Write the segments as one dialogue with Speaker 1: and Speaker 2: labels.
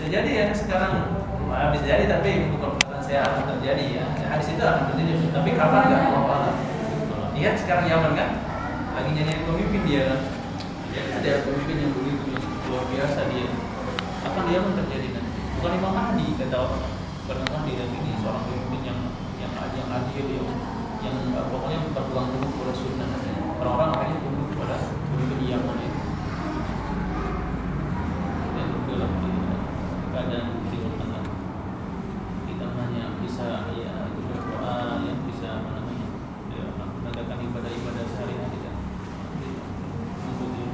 Speaker 1: bisa jadi ya sekarang bisa jadi tapi bukan perkataan saya akan terjadi ya. Hadis itu akan terjadi. Tapi kapan nggak? Allah lihat sekarang Yaman kan? Lagi jadi pemimpin dia kan? Ya ada pemimpin yang begitu luar biasa dia. Akan dia pun terjadi nanti bukan Imam Mahdi kata orang bukan Mahdi ini seorang pemimpin yang yang yang adil yang yang pokoknya berpegang teguh pada sunnah orang-orang akhirnya tunduk kepada pemimpin Yaman itu dan dalam keadaan timur kita hanya bisa ya berdoa yang bisa apa namanya ya, menegakkan ibadah-ibadah sehari-hari dan mengikuti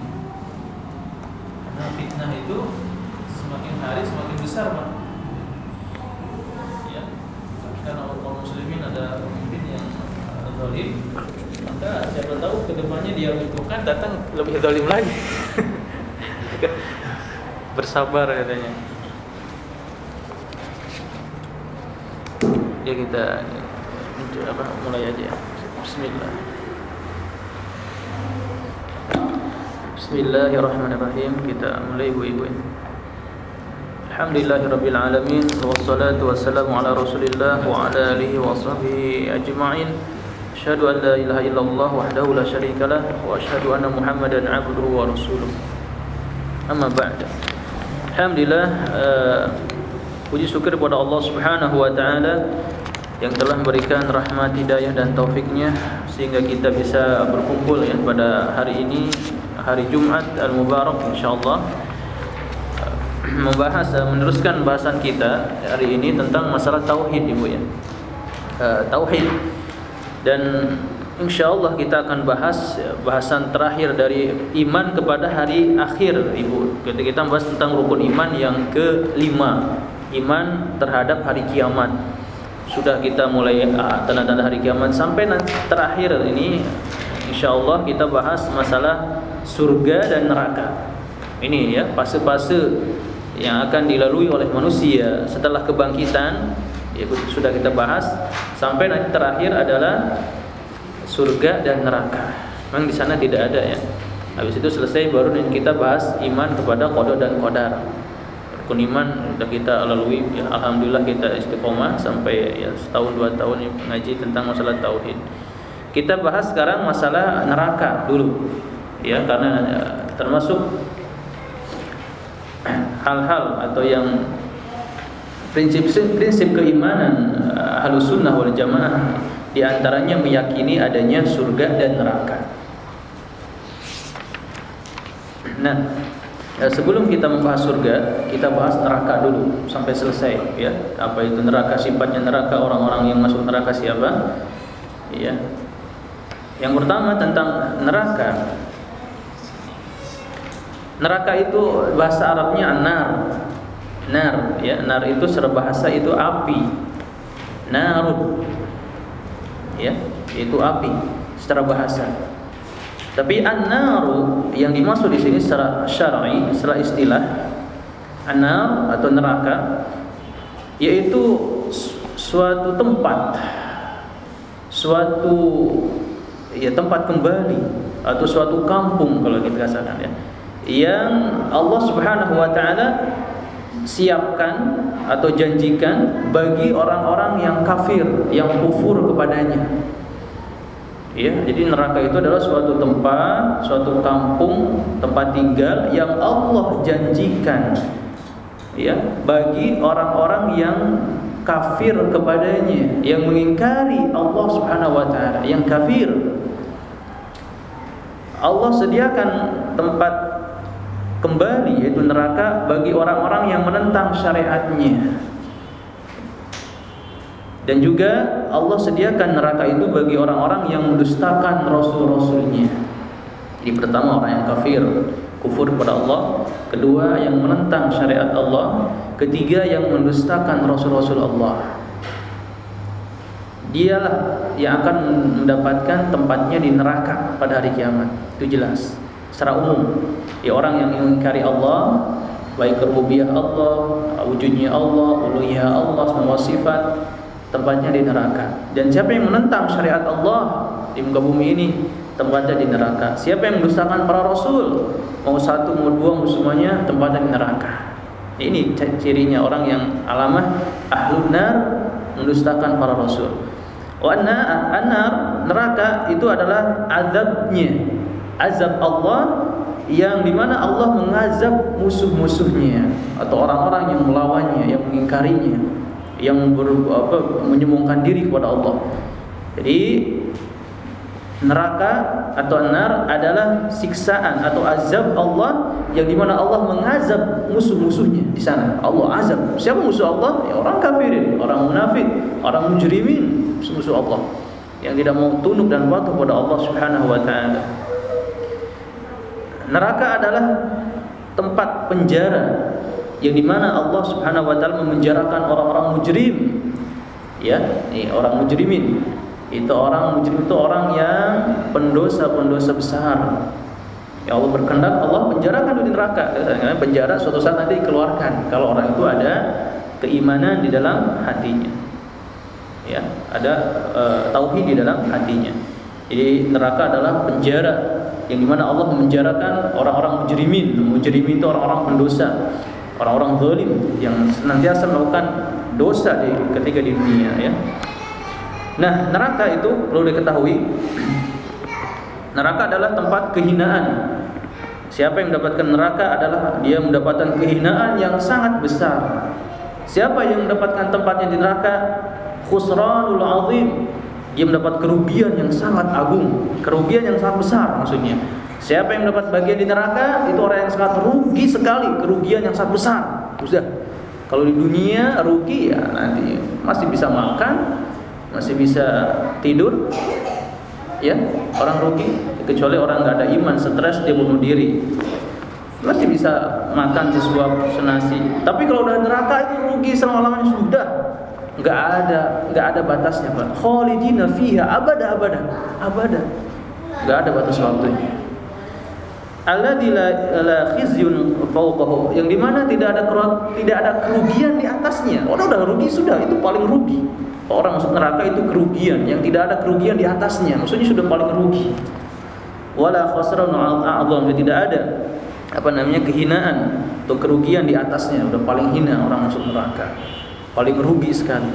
Speaker 1: karena fitnah itu semakin hari semakin besar pak. Ya. Karena kaum muslimin ada pemimpin yang uh, zalim maka siapa tahu ke depannya dia bukan datang lebih zalim lagi. Bersabar katanya ya kita apa mulai aja Bismillah. Bismillahirrahmanirrahim. Kita mulai ibu-ibu Alhamdulillahirabbil alamin. Wassalatu wassalamu ala Rasulillah wa ala alihi wa sahbihi ajma'in. Asyhadu an la ilaha illallah wahdahu la syarika lah wa asyhadu anna Muhammadan abduhu wa rasuluh. Amma ba'd. Alhamdulillah uh, puji syukur kepada Allah Subhanahu wa taala yang telah memberikan rahmat hidayah dan taufiknya sehingga kita bisa berkumpul ya pada hari ini hari Jumat al-Mubarak insyaallah membahas meneruskan bahasan kita hari ini tentang masalah tauhid Ibu ya. Uh, tauhid dan insyaallah kita akan bahas bahasan terakhir dari iman kepada hari akhir Ibu. Kita kita bahas tentang rukun iman yang kelima, iman terhadap hari kiamat. Sudah kita mulai uh, tanda-tanda hari kiamat sampai nanti terakhir ini insyaallah kita bahas masalah surga dan neraka. Ini ya fase-fase yang akan dilalui oleh manusia setelah kebangkitan ya sudah kita bahas sampai nanti terakhir adalah surga dan neraka. Memang di sana tidak ada ya. Habis itu selesai baru kita bahas iman kepada qada dan qadar. Rukun iman sudah kita lalui ya alhamdulillah kita istiqomah sampai ya setahun dua tahun ngaji tentang masalah tauhid. Kita bahas sekarang masalah neraka dulu. Ya karena ya, termasuk hal-hal atau yang prinsip-prinsip keimanan ahlu sunnah wal jamaah di antaranya meyakini adanya surga dan neraka. Nah, sebelum kita membahas surga, kita bahas neraka dulu sampai selesai ya. Apa itu neraka? Sifatnya neraka, orang-orang yang masuk neraka siapa? Ya. Yang pertama tentang neraka. Neraka itu bahasa Arabnya nar. Nar ya, nar itu secara bahasa itu api. Narud. Ya, itu api secara bahasa. Tapi an-naru yang dimaksud di sini secara syar'i, secara istilah an-nar atau neraka yaitu suatu tempat suatu ya tempat kembali atau suatu kampung kalau kita katakan ya yang Allah Subhanahu wa taala siapkan atau janjikan bagi orang-orang yang kafir, yang kufur kepadanya. Ya, jadi neraka itu adalah suatu tempat, suatu kampung, tempat tinggal yang Allah janjikan ya bagi orang-orang yang kafir kepadanya, yang mengingkari Allah Subhanahu wa taala, yang kafir. Allah sediakan tempat kembali yaitu neraka bagi orang-orang yang menentang syariatnya. Dan juga Allah sediakan neraka itu bagi orang-orang yang mendustakan rasul-rasulnya. Jadi pertama orang yang kafir, kufur kepada Allah, kedua yang menentang syariat Allah, ketiga yang mendustakan rasul-rasul Allah. Dialah yang akan mendapatkan tempatnya di neraka pada hari kiamat. Itu jelas secara umum. Ya orang yang mengingkari Allah, baik rububiyah Allah, wujudnya Allah, uluhiyah Allah, semua sifat tempatnya di neraka. Dan siapa yang menentang syariat Allah di muka bumi ini, tempatnya di neraka. Siapa yang mendustakan para rasul, mau satu mau dua mau semuanya tempatnya di neraka. Ini cirinya orang yang alamah ahlun nar mendustakan para rasul. Wa anna neraka itu adalah azabnya. Azab Allah yang di mana Allah mengazab musuh-musuhnya atau orang-orang yang melawannya, yang mengingkarinya, yang ber, apa, diri kepada Allah. Jadi neraka atau nar adalah siksaan atau azab Allah yang di mana Allah mengazab musuh-musuhnya di sana. Allah azab. Siapa musuh Allah? Ya orang kafirin, orang munafik, orang mujrimin, musuh-musuh Allah yang tidak mau tunduk dan patuh pada Allah Subhanahu wa taala. Neraka adalah tempat penjara yang di mana Allah Subhanahu wa taala memenjarakan orang-orang mujrim. Ya, ini orang mujrimin itu orang mujrim itu orang yang pendosa-pendosa besar. Ya Allah berkehendak Allah penjarakan di neraka. Penjara suatu saat nanti dikeluarkan kalau orang itu ada keimanan di dalam hatinya. Ya, ada e, tauhid di dalam hatinya. Jadi neraka adalah penjara yang di mana Allah memenjarakan orang-orang mujrimin. Mujrimin itu orang-orang pendosa, orang-orang zalim yang senantiasa melakukan dosa di ketika di dunia ya. Nah, neraka itu perlu diketahui neraka adalah tempat kehinaan. Siapa yang mendapatkan neraka adalah dia mendapatkan kehinaan yang sangat besar. Siapa yang mendapatkan tempatnya di neraka? Khusranul azim. Dia mendapat kerugian yang sangat agung, kerugian yang sangat besar maksudnya. Siapa yang mendapat bagian di neraka itu orang yang sangat rugi sekali, kerugian yang sangat besar. Sudah. Kalau di dunia rugi ya nanti masih bisa makan, masih bisa tidur ya. Orang rugi kecuali orang nggak ada iman stres dia bunuh diri. Masih bisa makan sesuap senasi. Tapi kalau udah neraka itu rugi selama lamanya sudah. Nggak ada nggak ada batasnya pak. Khalidina fiha abada abada abada. Nggak ada batas waktunya alladzi la khizyun fawqahu yang di mana tidak ada tidak ada kerugian di atasnya orang udah rugi sudah itu paling rugi Orang masuk neraka itu kerugian yang tidak ada kerugian di atasnya. Maksudnya sudah paling rugi. Wala khasran a'zam tidak ada apa namanya kehinaan atau kerugian di atasnya udah paling hina orang masuk neraka. Paling rugi sekali.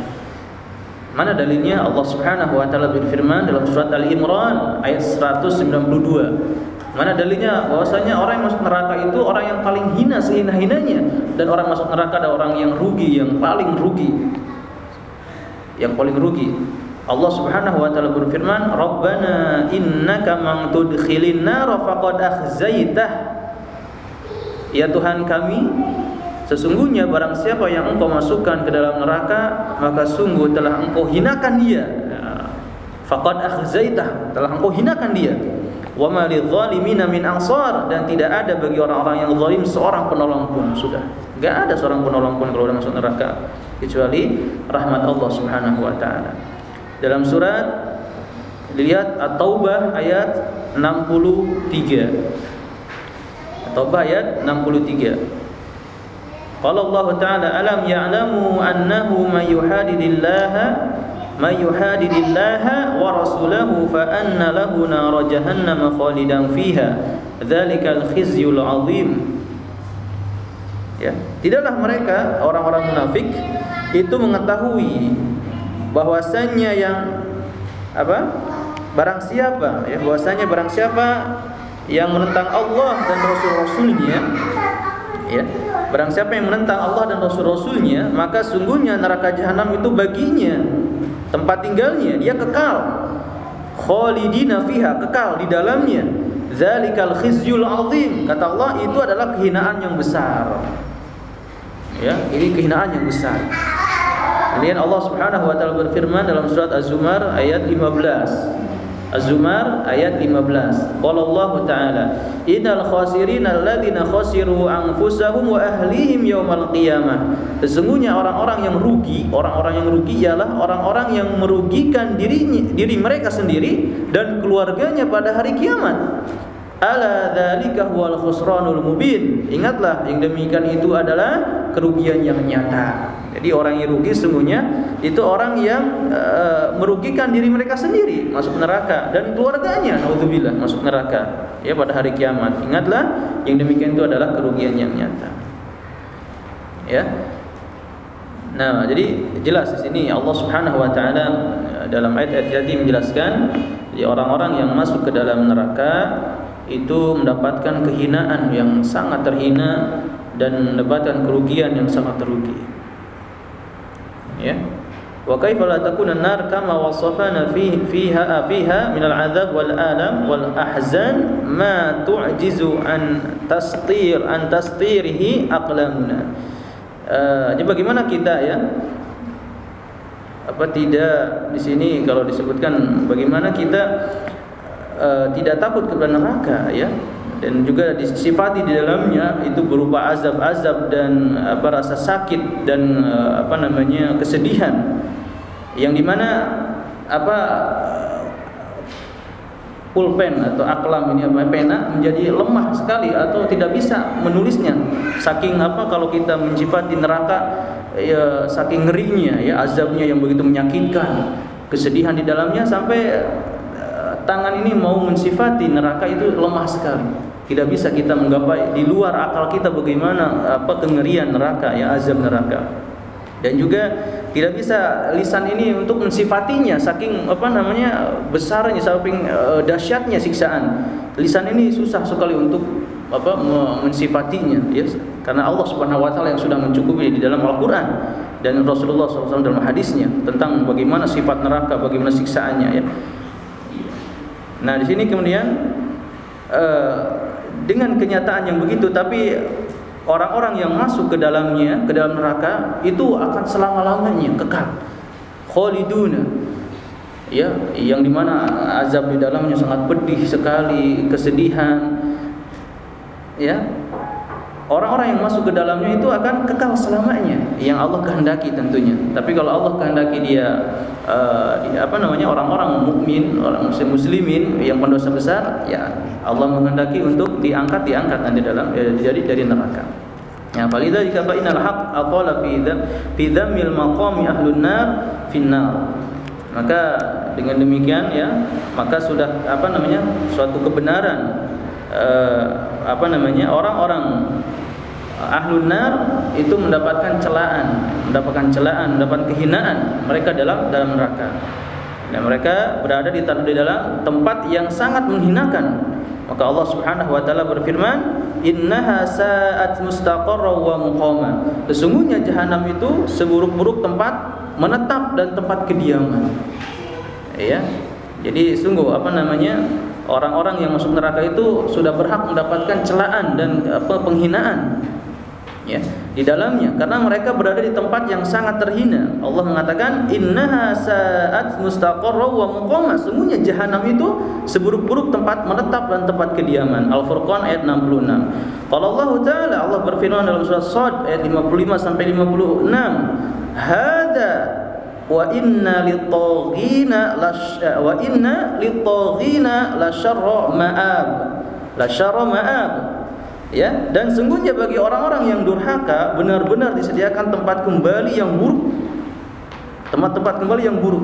Speaker 1: Mana dalilnya? Allah Subhanahu wa taala berfirman dalam surat Al-Imran ayat 192. Mana dalilnya bahwasanya orang yang masuk neraka itu orang yang paling hina sehina-hinanya dan orang masuk neraka ada orang yang rugi yang paling rugi yang paling rugi. Allah Subhanahu wa taala berfirman, "Rabbana innaka man tudkhilin nar faqad akhzaitah." Ya Tuhan kami, sesungguhnya barang siapa yang Engkau masukkan ke dalam neraka, maka sungguh telah Engkau hinakan dia. Faqad akhzaitah, telah Engkau hinakan dia. Wa ma lidzalimina min ansar dan tidak ada bagi orang-orang yang zalim seorang penolong pun sudah. Enggak ada seorang penolong pun kalau sudah masuk neraka kecuali rahmat Allah Subhanahu wa taala. Dalam surat lihat At-Taubah ayat 63. At-Taubah ayat 63. Qala Allah Ta'ala alam ya'lamu annahu may yuhadidillaha may yuhadidillaha wa rasulahu fa anna lahu nar jahannam khalidan fiha. Dzalikal khizyul 'adzim ya tidaklah mereka orang-orang munafik itu mengetahui bahwasannya yang apa barang siapa ya bahwasanya barang siapa yang menentang Allah dan Rasul-Rasulnya ya barang siapa yang menentang Allah dan Rasul-Rasulnya maka sungguhnya neraka jahanam itu baginya tempat tinggalnya dia kekal. Khalidina fiha kekal di dalamnya. Zalikal khizyul azim. Kata Allah itu adalah kehinaan yang besar. Ya ini kehinaan yang besar. Kemudian Allah Subhanahu wa taala berfirman dalam surat Az-Zumar ayat 15. Az-Zumar ayat 15. Qala Allah taala, "Innal khasirina alladziina khasiru anfusahum wa ahlihim yaumal qiyamah." Sesungguhnya orang-orang yang rugi, orang-orang yang rugi ialah orang-orang yang merugikan dirinya, diri mereka sendiri dan keluarganya pada hari kiamat. Ala dzalika huwal khusranul mubin. Ingatlah yang demikian itu adalah kerugian yang nyata. Jadi orang yang rugi sesungguhnya itu orang yang uh, merugikan diri mereka sendiri masuk neraka dan keluarganya naudzubillah masuk neraka ya pada hari kiamat. Ingatlah yang demikian itu adalah kerugian yang nyata. Ya. Nah, jadi jelas di sini Allah Subhanahu wa taala eh, dalam ayat-ayat tadi menjelaskan jadi orang-orang yang masuk ke dalam neraka itu mendapatkan kehinaan yang sangat terhina dan mendapatkan kerugian yang sangat terugi. Ya. Wa kaifa la takuna an-nar kama wasafana fi fiha fiha min al-'adzab wal alam wal ahzan ma tu'jizu an tastir an tastirihi aqlamuna. Uh, jadi bagaimana kita ya? Apa tidak di sini kalau disebutkan bagaimana kita uh, tidak takut kepada neraka ya? Dan juga disifati di dalamnya itu berupa azab-azab dan apa rasa sakit dan apa namanya kesedihan. Yang di mana apa pulpen atau aklam ini apa pena menjadi lemah sekali atau tidak bisa menulisnya. Saking apa kalau kita mencipati neraka ya saking ngerinya ya azabnya yang begitu menyakitkan kesedihan di dalamnya sampai uh, tangan ini mau mensifati neraka itu lemah sekali tidak bisa kita menggapai di luar akal kita bagaimana apa kengerian neraka ya azab neraka. Dan juga tidak bisa lisan ini untuk mensifatinya saking apa namanya besarnya saking uh, dahsyatnya siksaan. Lisan ini susah sekali untuk apa mensifatinya ya karena Allah Subhanahu wa taala yang sudah mencukupi di dalam Al-Qur'an dan Rasulullah SAW dalam hadisnya tentang bagaimana sifat neraka, bagaimana siksaannya ya. Nah, di sini kemudian uh, dengan kenyataan yang begitu tapi orang-orang yang masuk ke dalamnya ke dalam neraka itu akan selama-lamanya kekal. Khaliduna. Ya yang di mana azab di dalamnya sangat pedih sekali kesedihan. Ya orang-orang yang masuk ke dalamnya itu akan kekal selamanya yang Allah kehendaki tentunya. Tapi kalau Allah kehendaki dia uh, apa namanya orang-orang mukmin orang muslim muslimin yang pendosa besar ya Allah menghendaki untuk diangkat diangkat nanti dalam eh, jadi dari neraka. Ya falidhalika fa innal haqq aqala fi fi dhammil maqami ahlun nar finnar. Maka dengan demikian ya maka sudah apa namanya suatu kebenaran uh, apa namanya orang-orang ahlun nar itu mendapatkan celaan, mendapatkan celaan, mendapatkan kehinaan mereka dalam dalam neraka. Dan mereka berada di, di dalam tempat yang sangat menghinakan. Maka Allah Subhanahu wa taala berfirman, "Innaha sa'at mustaqarra wa muqama." Sesungguhnya jahanam itu seburuk-buruk tempat menetap dan tempat kediaman. Ya. Jadi sungguh apa namanya? Orang-orang yang masuk neraka itu sudah berhak mendapatkan celaan dan apa penghinaan ya di dalamnya karena mereka berada di tempat yang sangat terhina. Allah mengatakan innaha sa'at mustaqarra wa muqama. Sungguhnya jahanam itu seburuk-buruk tempat menetap dan tempat kediaman. Al-Furqan ayat 66. Kalau Allah taala Allah berfirman dalam surah Sad ayat 55 sampai 56. Hada wa inna lit-taghina wa inna lit-taghina la syarra ma'ab. La syarra ma'ab. Ya dan sungguhnya bagi orang-orang yang durhaka benar-benar disediakan tempat kembali yang buruk. Tempat-tempat kembali yang buruk.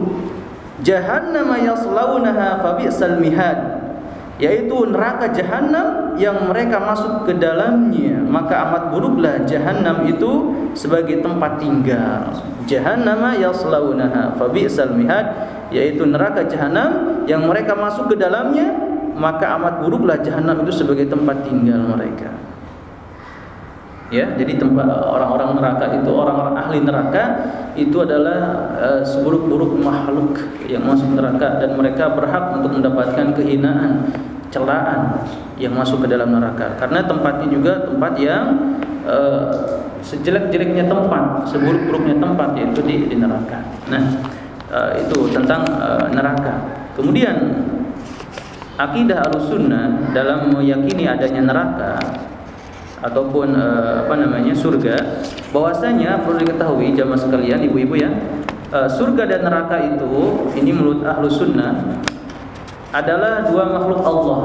Speaker 1: Jahannam yaslaunaha fabi'sal mihad yaitu neraka jahanam yang mereka masuk ke dalamnya maka amat buruklah jahanam itu sebagai tempat tinggal jahannam yaslaunaha fabi'sal mihad yaitu neraka jahanam yang mereka masuk ke dalamnya maka amat buruklah jahanam itu sebagai tempat tinggal mereka. Ya, jadi tempat orang-orang neraka itu orang-orang ahli neraka itu adalah uh, seburuk-buruk makhluk yang masuk neraka dan mereka berhak untuk mendapatkan kehinaan, celaan yang masuk ke dalam neraka. Karena tempatnya juga tempat yang uh, sejelek-jeleknya tempat, seburuk-buruknya tempat yaitu di, di neraka. Nah, uh, itu tentang uh, neraka. Kemudian akidah Ahlussunnah dalam meyakini adanya neraka ataupun uh, apa namanya surga. Bahwasanya perlu diketahui jamaah sekalian ibu-ibu ya uh, surga dan neraka itu ini menurut Ahlussunnah adalah dua makhluk Allah.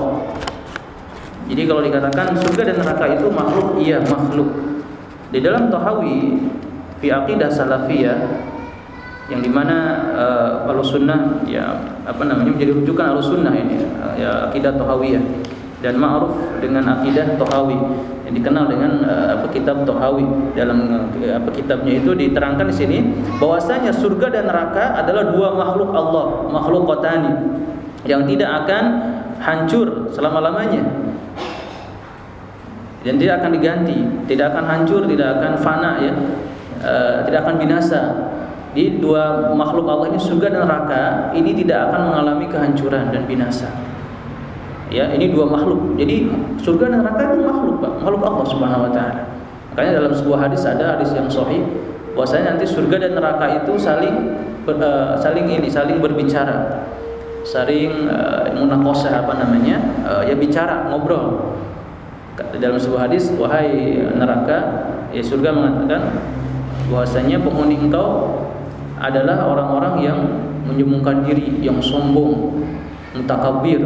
Speaker 1: Jadi kalau dikatakan surga dan neraka itu makhluk iya makhluk. Di dalam tahawi fi aqidah salafiyah yang di mana uh, sunnah ya apa namanya menjadi rujukan alus sunnah ini ya akidah tohawiyah dan ma'ruf dengan akidah Tohawi. Yang dikenal dengan uh, apa kitab Tohawi. Dalam uh, apa kitabnya itu diterangkan di sini bahwasanya surga dan neraka adalah dua makhluk Allah makhluk kotani yang tidak akan hancur selama-lamanya. Dan tidak akan diganti tidak akan hancur tidak akan fana ya. Uh, tidak akan binasa. Di dua makhluk Allah ini surga dan neraka ini tidak akan mengalami kehancuran dan binasa ya ini dua makhluk. Jadi surga dan neraka itu makhluk Pak. Makhluk Allah Subhanahu wa taala. Makanya dalam sebuah hadis ada hadis yang sahih bahwasanya nanti surga dan neraka itu saling uh, saling ini saling berbicara. Saling uh, munakosah apa namanya uh, ya bicara ngobrol. Dalam sebuah hadis wahai neraka ya surga mengatakan bahwasanya penghuni engkau adalah orang-orang yang menyombongkan diri yang sombong mutakabir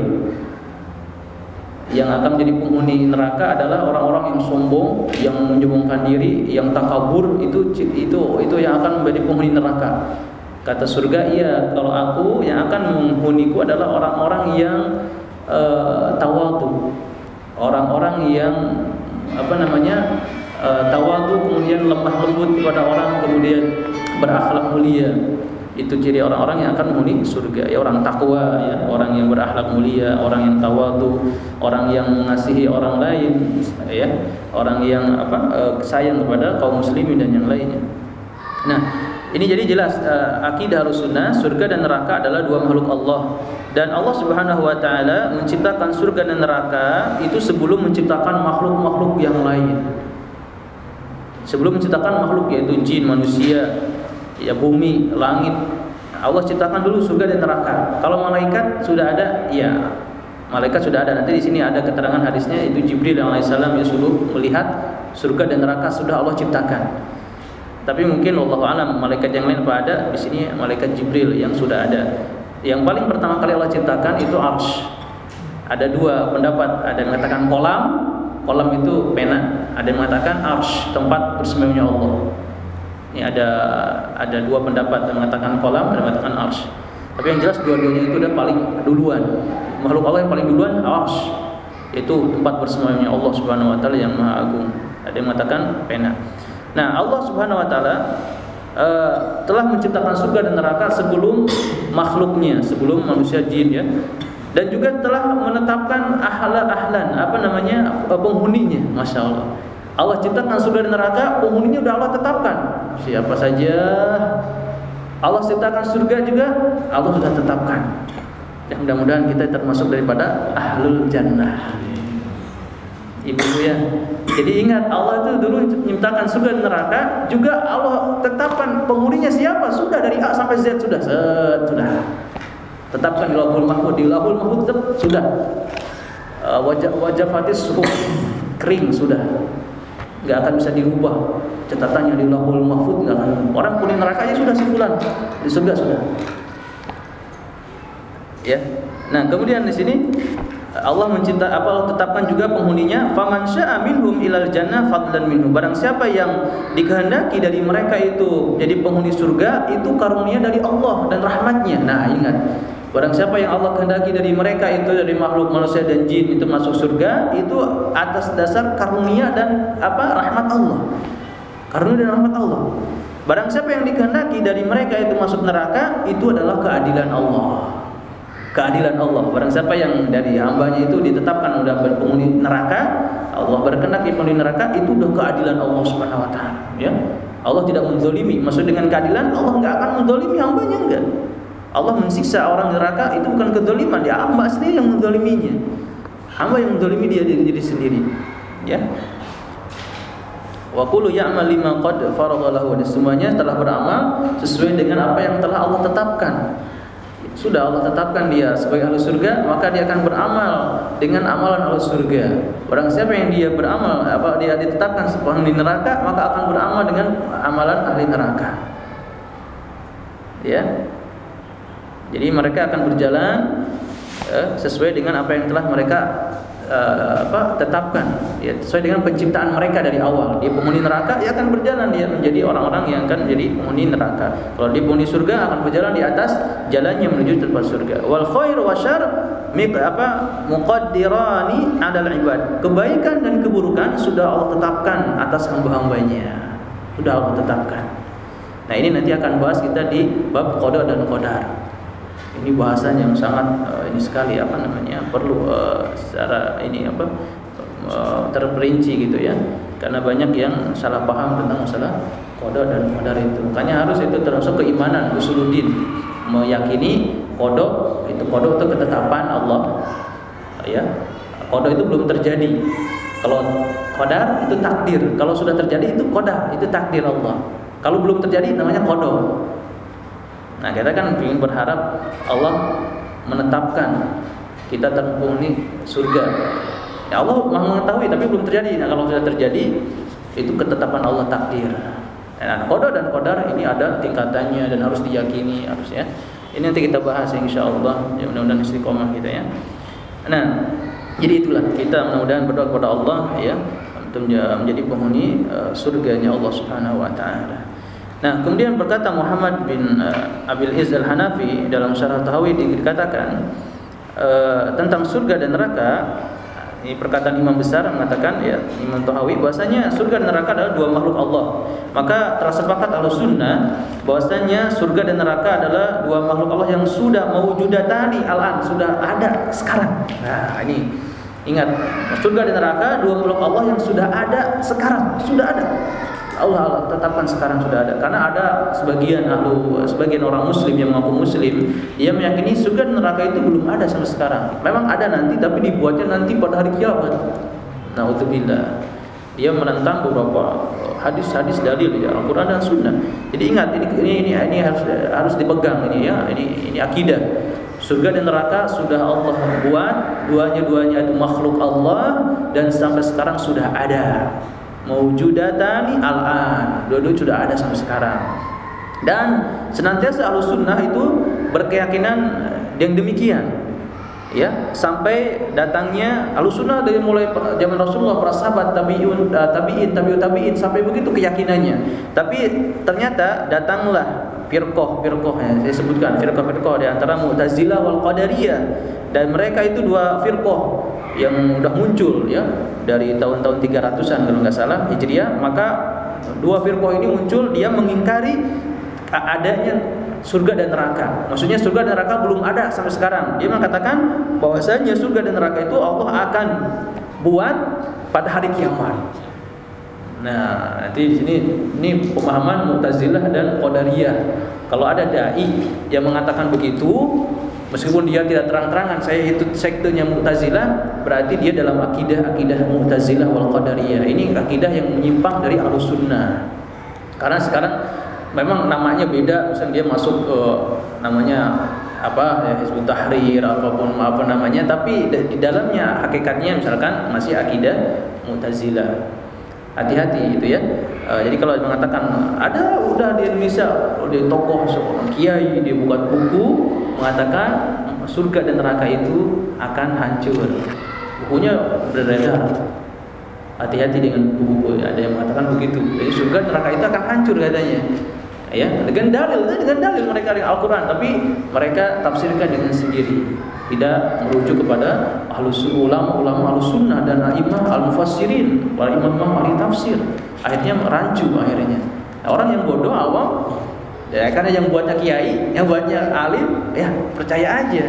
Speaker 1: yang akan menjadi penghuni neraka adalah orang-orang yang sombong, yang menyombongkan diri, yang takabur itu itu itu yang akan menjadi penghuni neraka. Kata surga, iya kalau aku yang akan menghuniku adalah orang-orang yang uh, tawadu, orang-orang yang apa namanya uh, tawadu kemudian lemah lembut kepada orang kemudian berakhlak mulia itu ciri orang-orang yang akan menghuni surga. Ya orang takwa ya orang yang berakhlak mulia orang yang tawadu orang yang mengasihi orang lain ya orang yang apa uh, sayang kepada kaum muslimin dan yang lainnya. Nah ini jadi jelas uh, akidah sunnah surga dan neraka adalah dua makhluk Allah. Dan Allah Subhanahu wa taala menciptakan surga dan neraka itu sebelum menciptakan makhluk-makhluk yang lain. Sebelum menciptakan makhluk yaitu jin manusia ya bumi, langit. Allah ciptakan dulu surga dan neraka. Kalau malaikat sudah ada, ya malaikat sudah ada. Nanti di sini ada keterangan hadisnya itu Jibril alaihissalam yang suruh melihat surga dan neraka sudah Allah ciptakan. Tapi mungkin Allah alam malaikat yang lain apa ada di sini malaikat Jibril yang sudah ada. Yang paling pertama kali Allah ciptakan itu arsh. Ada dua pendapat, ada yang mengatakan kolam, kolam itu pena, ada yang mengatakan arsh, tempat bersemayamnya Allah. Ini ada ada dua pendapat yang mengatakan kolam dan mengatakan arsh. Tapi yang jelas dua-duanya itu udah paling duluan. Makhluk Allah yang paling duluan arsh. Itu tempat bersemayamnya Allah Subhanahu wa taala yang Maha Agung. Ada yang mengatakan pena. Nah, Allah Subhanahu wa taala uh, telah menciptakan surga dan neraka sebelum makhluknya, sebelum manusia jin ya. Dan juga telah menetapkan ahla ahlan, apa namanya? penghuninya, Masya Allah. Allah ciptakan surga dan neraka, penghuninya sudah Allah tetapkan. Siapa saja Allah ciptakan surga juga, Allah sudah tetapkan. Ya mudah-mudahan kita termasuk daripada ahlul jannah. Ibu-ibu ya. Jadi ingat Allah itu dulu menciptakan surga dan neraka, juga Allah tetapkan penghuninya siapa? Sudah dari A sampai Z sudah. Sudah. Tetapkan di Lauhul Mahfuz, di Lauhul Mahfuz sudah. Uh, wajah wajah fatis kering sudah nggak akan bisa dirubah. Catatannya di lahul mahfud nggak akan orang pun neraka sudah sebulan di surga sudah. Ya. Nah kemudian di sini Allah mencipta apa Allah tetapkan juga penghuninya faman syaa minhum ilal jannah fadlan minhu. Barang siapa yang dikehendaki dari mereka itu jadi penghuni surga itu karunia dari Allah dan rahmatnya. Nah ingat Barang siapa yang Allah kehendaki dari mereka itu dari makhluk manusia dan jin itu masuk surga itu atas dasar karunia dan apa rahmat Allah. Karunia dan rahmat Allah. Barang siapa yang dikehendaki dari mereka itu masuk neraka itu adalah keadilan Allah. Keadilan Allah. Barang siapa yang dari hambanya itu ditetapkan sudah berpenghuni neraka, Allah berkehendak penghuni neraka itu sudah keadilan Allah Subhanahu wa taala, ya. Allah tidak menzalimi. Maksud dengan keadilan Allah enggak akan menzalimi hambanya enggak. Allah mensiksa orang neraka itu bukan kedoliman, dia hamba sendiri yang mendoliminya. Hamba yang mendolimi dia diri, diri sendiri. Ya. Wa kullu ya'mal lima qad dan semuanya telah beramal sesuai dengan apa yang telah Allah tetapkan. Sudah Allah tetapkan dia sebagai ahli surga, maka dia akan beramal dengan amalan ahli surga. Orang siapa yang dia beramal apa dia ditetapkan sebagai neraka, maka akan beramal dengan amalan ahli neraka. Ya, jadi mereka akan berjalan eh, sesuai dengan apa yang telah mereka eh, apa tetapkan, ya, sesuai dengan penciptaan mereka dari awal. Dia penghuni neraka, dia akan berjalan dia menjadi orang-orang yang akan menjadi penghuni neraka. Kalau dia penghuni surga akan berjalan di atas jalannya menuju tempat surga. Wal khair wa syar apa muqaddirani 'alal ibad. Kebaikan dan keburukan sudah Allah tetapkan atas hamba-hambanya. Sudah Allah tetapkan. Nah, ini nanti akan bahas kita di bab qada dan qadar. Ini bahasan yang sangat uh, ini sekali apa namanya? perlu uh, secara ini apa? Uh, terperinci gitu ya. Karena banyak yang salah paham tentang masalah qada dan qadar itu. Makanya harus itu termasuk keimanan usuluddin, meyakini kodok itu kodok itu ketetapan Allah ya kodok itu belum terjadi kalau kodar itu takdir kalau sudah terjadi itu kodar itu takdir Allah kalau belum terjadi namanya kodok nah kita kan ingin berharap Allah menetapkan kita terpenghuni surga ya Allah mengetahui tapi belum terjadi nah kalau sudah terjadi itu ketetapan Allah takdir nah kodok dan kodar ini ada tingkatannya dan harus diyakini harusnya ini nanti kita bahas insya Allah. Ya mudah-mudahan istiqomah kita ya. Nah, jadi itulah kita mudah-mudahan berdoa kepada Allah ya untuk menjadi penghuni uh, surganya Allah Subhanahu wa taala. Nah, kemudian berkata Muhammad bin uh, Abil Izz Al-Hanafi dalam syarah Tahawid dikatakan uh, tentang surga dan neraka ini perkataan imam besar mengatakan ya Imam Tahawi bahwasanya surga dan neraka adalah dua makhluk Allah. Maka telah sepakat Ahlussunnah bahwasanya surga dan neraka adalah dua makhluk Allah yang sudah mewujudatani al-an, sudah ada sekarang. Nah, ini ingat surga dan neraka dua makhluk Allah yang sudah ada sekarang, sudah ada. Allah tetapkan sekarang sudah ada. Karena ada sebagian ahlu sebagian orang muslim yang mengaku muslim dia meyakini surga dan neraka itu belum ada sampai sekarang. Memang ada nanti tapi dibuatnya nanti pada hari kiamat. Naudzubillah. Dia menentang beberapa hadis-hadis dalil ya Al-Qur'an dan Sunnah. Jadi ingat ini ini ini, harus harus dipegang ini ya ini ini akidah. Surga dan neraka sudah Allah buat duanya-duanya itu makhluk Allah dan sampai sekarang sudah ada maujudatani al-an. Dua-dua sudah ada sampai sekarang. Dan senantiasa Ahlus Sunnah itu berkeyakinan yang demikian. Ya, sampai datangnya Ahlus Sunnah dari mulai zaman Rasulullah para sahabat tabi'un uh, tabi'in tabi'ut tabi'in sampai begitu keyakinannya. Tapi ternyata datanglah firqah-firqah yang saya sebutkan firqah-firqah di antara Mu'tazilah wal Qadariyah dan mereka itu dua firqah yang sudah muncul ya dari tahun-tahun 300-an kalau nggak salah Hijriah maka dua firqah ini muncul dia mengingkari adanya surga dan neraka. Maksudnya surga dan neraka belum ada sampai sekarang. Dia mengatakan bahwasanya surga dan neraka itu Allah akan buat pada hari kiamat. Nah, nanti di sini ini pemahaman Mu'tazilah dan Qadariyah. Kalau ada dai yang mengatakan begitu, Meskipun dia tidak terang-terangan saya itu sektenya Mu'tazilah, berarti dia dalam akidah-akidah Mu'tazilah wal Qadariyah. Ini akidah yang menyimpang dari Ahlussunnah. Karena sekarang memang namanya beda, misalnya dia masuk ke namanya apa ya Hizbut Tahrir ataupun apa namanya, tapi di dalamnya hakikatnya misalkan masih akidah Mu'tazilah. Hati-hati itu ya. Uh, jadi kalau mengatakan ada udah di Indonesia, di tokoh seorang kiai dia buat buku mengatakan surga dan neraka itu akan hancur. Bukunya beredar. Hati-hati dengan buku-buku. Ada yang mengatakan begitu. Jadi surga dan neraka itu akan hancur katanya. Ya, dengan dalil, dengan dalil mereka dari Al-Qur'an, tapi mereka tafsirkan dengan sendiri. Tidak merujuk kepada ahlus ulama ulama ahlus sunnah dan aimah al mufassirin para imam imam ahli tafsir akhirnya rancu akhirnya nah, orang yang bodoh awam Ya, karena yang buatnya kiai, yang buatnya alim, ya percaya aja.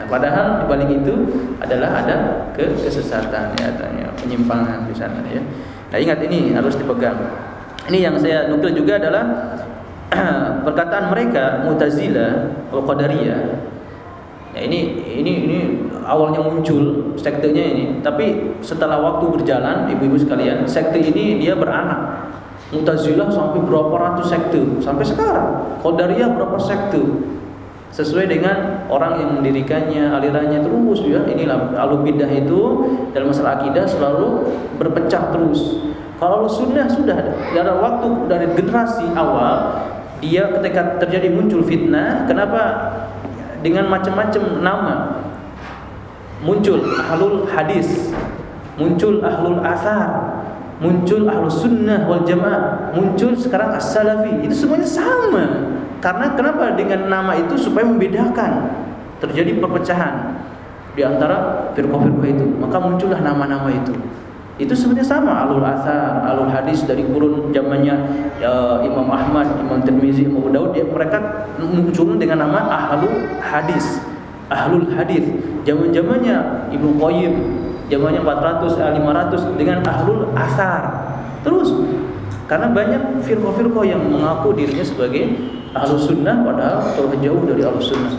Speaker 1: Nah, padahal di balik itu adalah ada ke kesesatan ya, adanya penyimpangan di sana ya. Nah, ingat ini harus dipegang. Ini yang saya nukil juga adalah perkataan mereka Mu'tazilah atau Qadariyah. Ya, ini ini ini awalnya muncul sektenya ini, tapi setelah waktu berjalan ibu-ibu sekalian, sekte ini dia beranak Mu'tazilah sampai berapa ratus sekte sampai sekarang. Qadariyah berapa sekte? Sesuai dengan orang yang mendirikannya, alirannya terus ya. Inilah alu bidah itu dalam masalah akidah selalu berpecah terus. Kalau sunnah sudah dari waktu dari generasi awal dia ketika terjadi muncul fitnah, kenapa dengan macam-macam nama muncul ahlul hadis, muncul ahlul asar, muncul ahlus sunnah wal jamaah, muncul sekarang as-salafi. Itu semuanya sama. Karena kenapa dengan nama itu supaya membedakan. Terjadi perpecahan. Di antara firqah-firqah itu maka muncullah nama-nama itu itu sebenarnya sama alul asar, alul hadis dari kurun zamannya uh, Imam Ahmad, Imam Tirmizi, Imam Daud dia, mereka muncul dengan nama ahlul hadis, ahlul hadis. Zaman-zamannya Ibnu Qayyim, zamannya 400 500 dengan ahlul asar. Terus karena banyak firqah-firqah yang mengaku dirinya sebagai ahlus sunnah padahal jauh dari ahlus sunnah.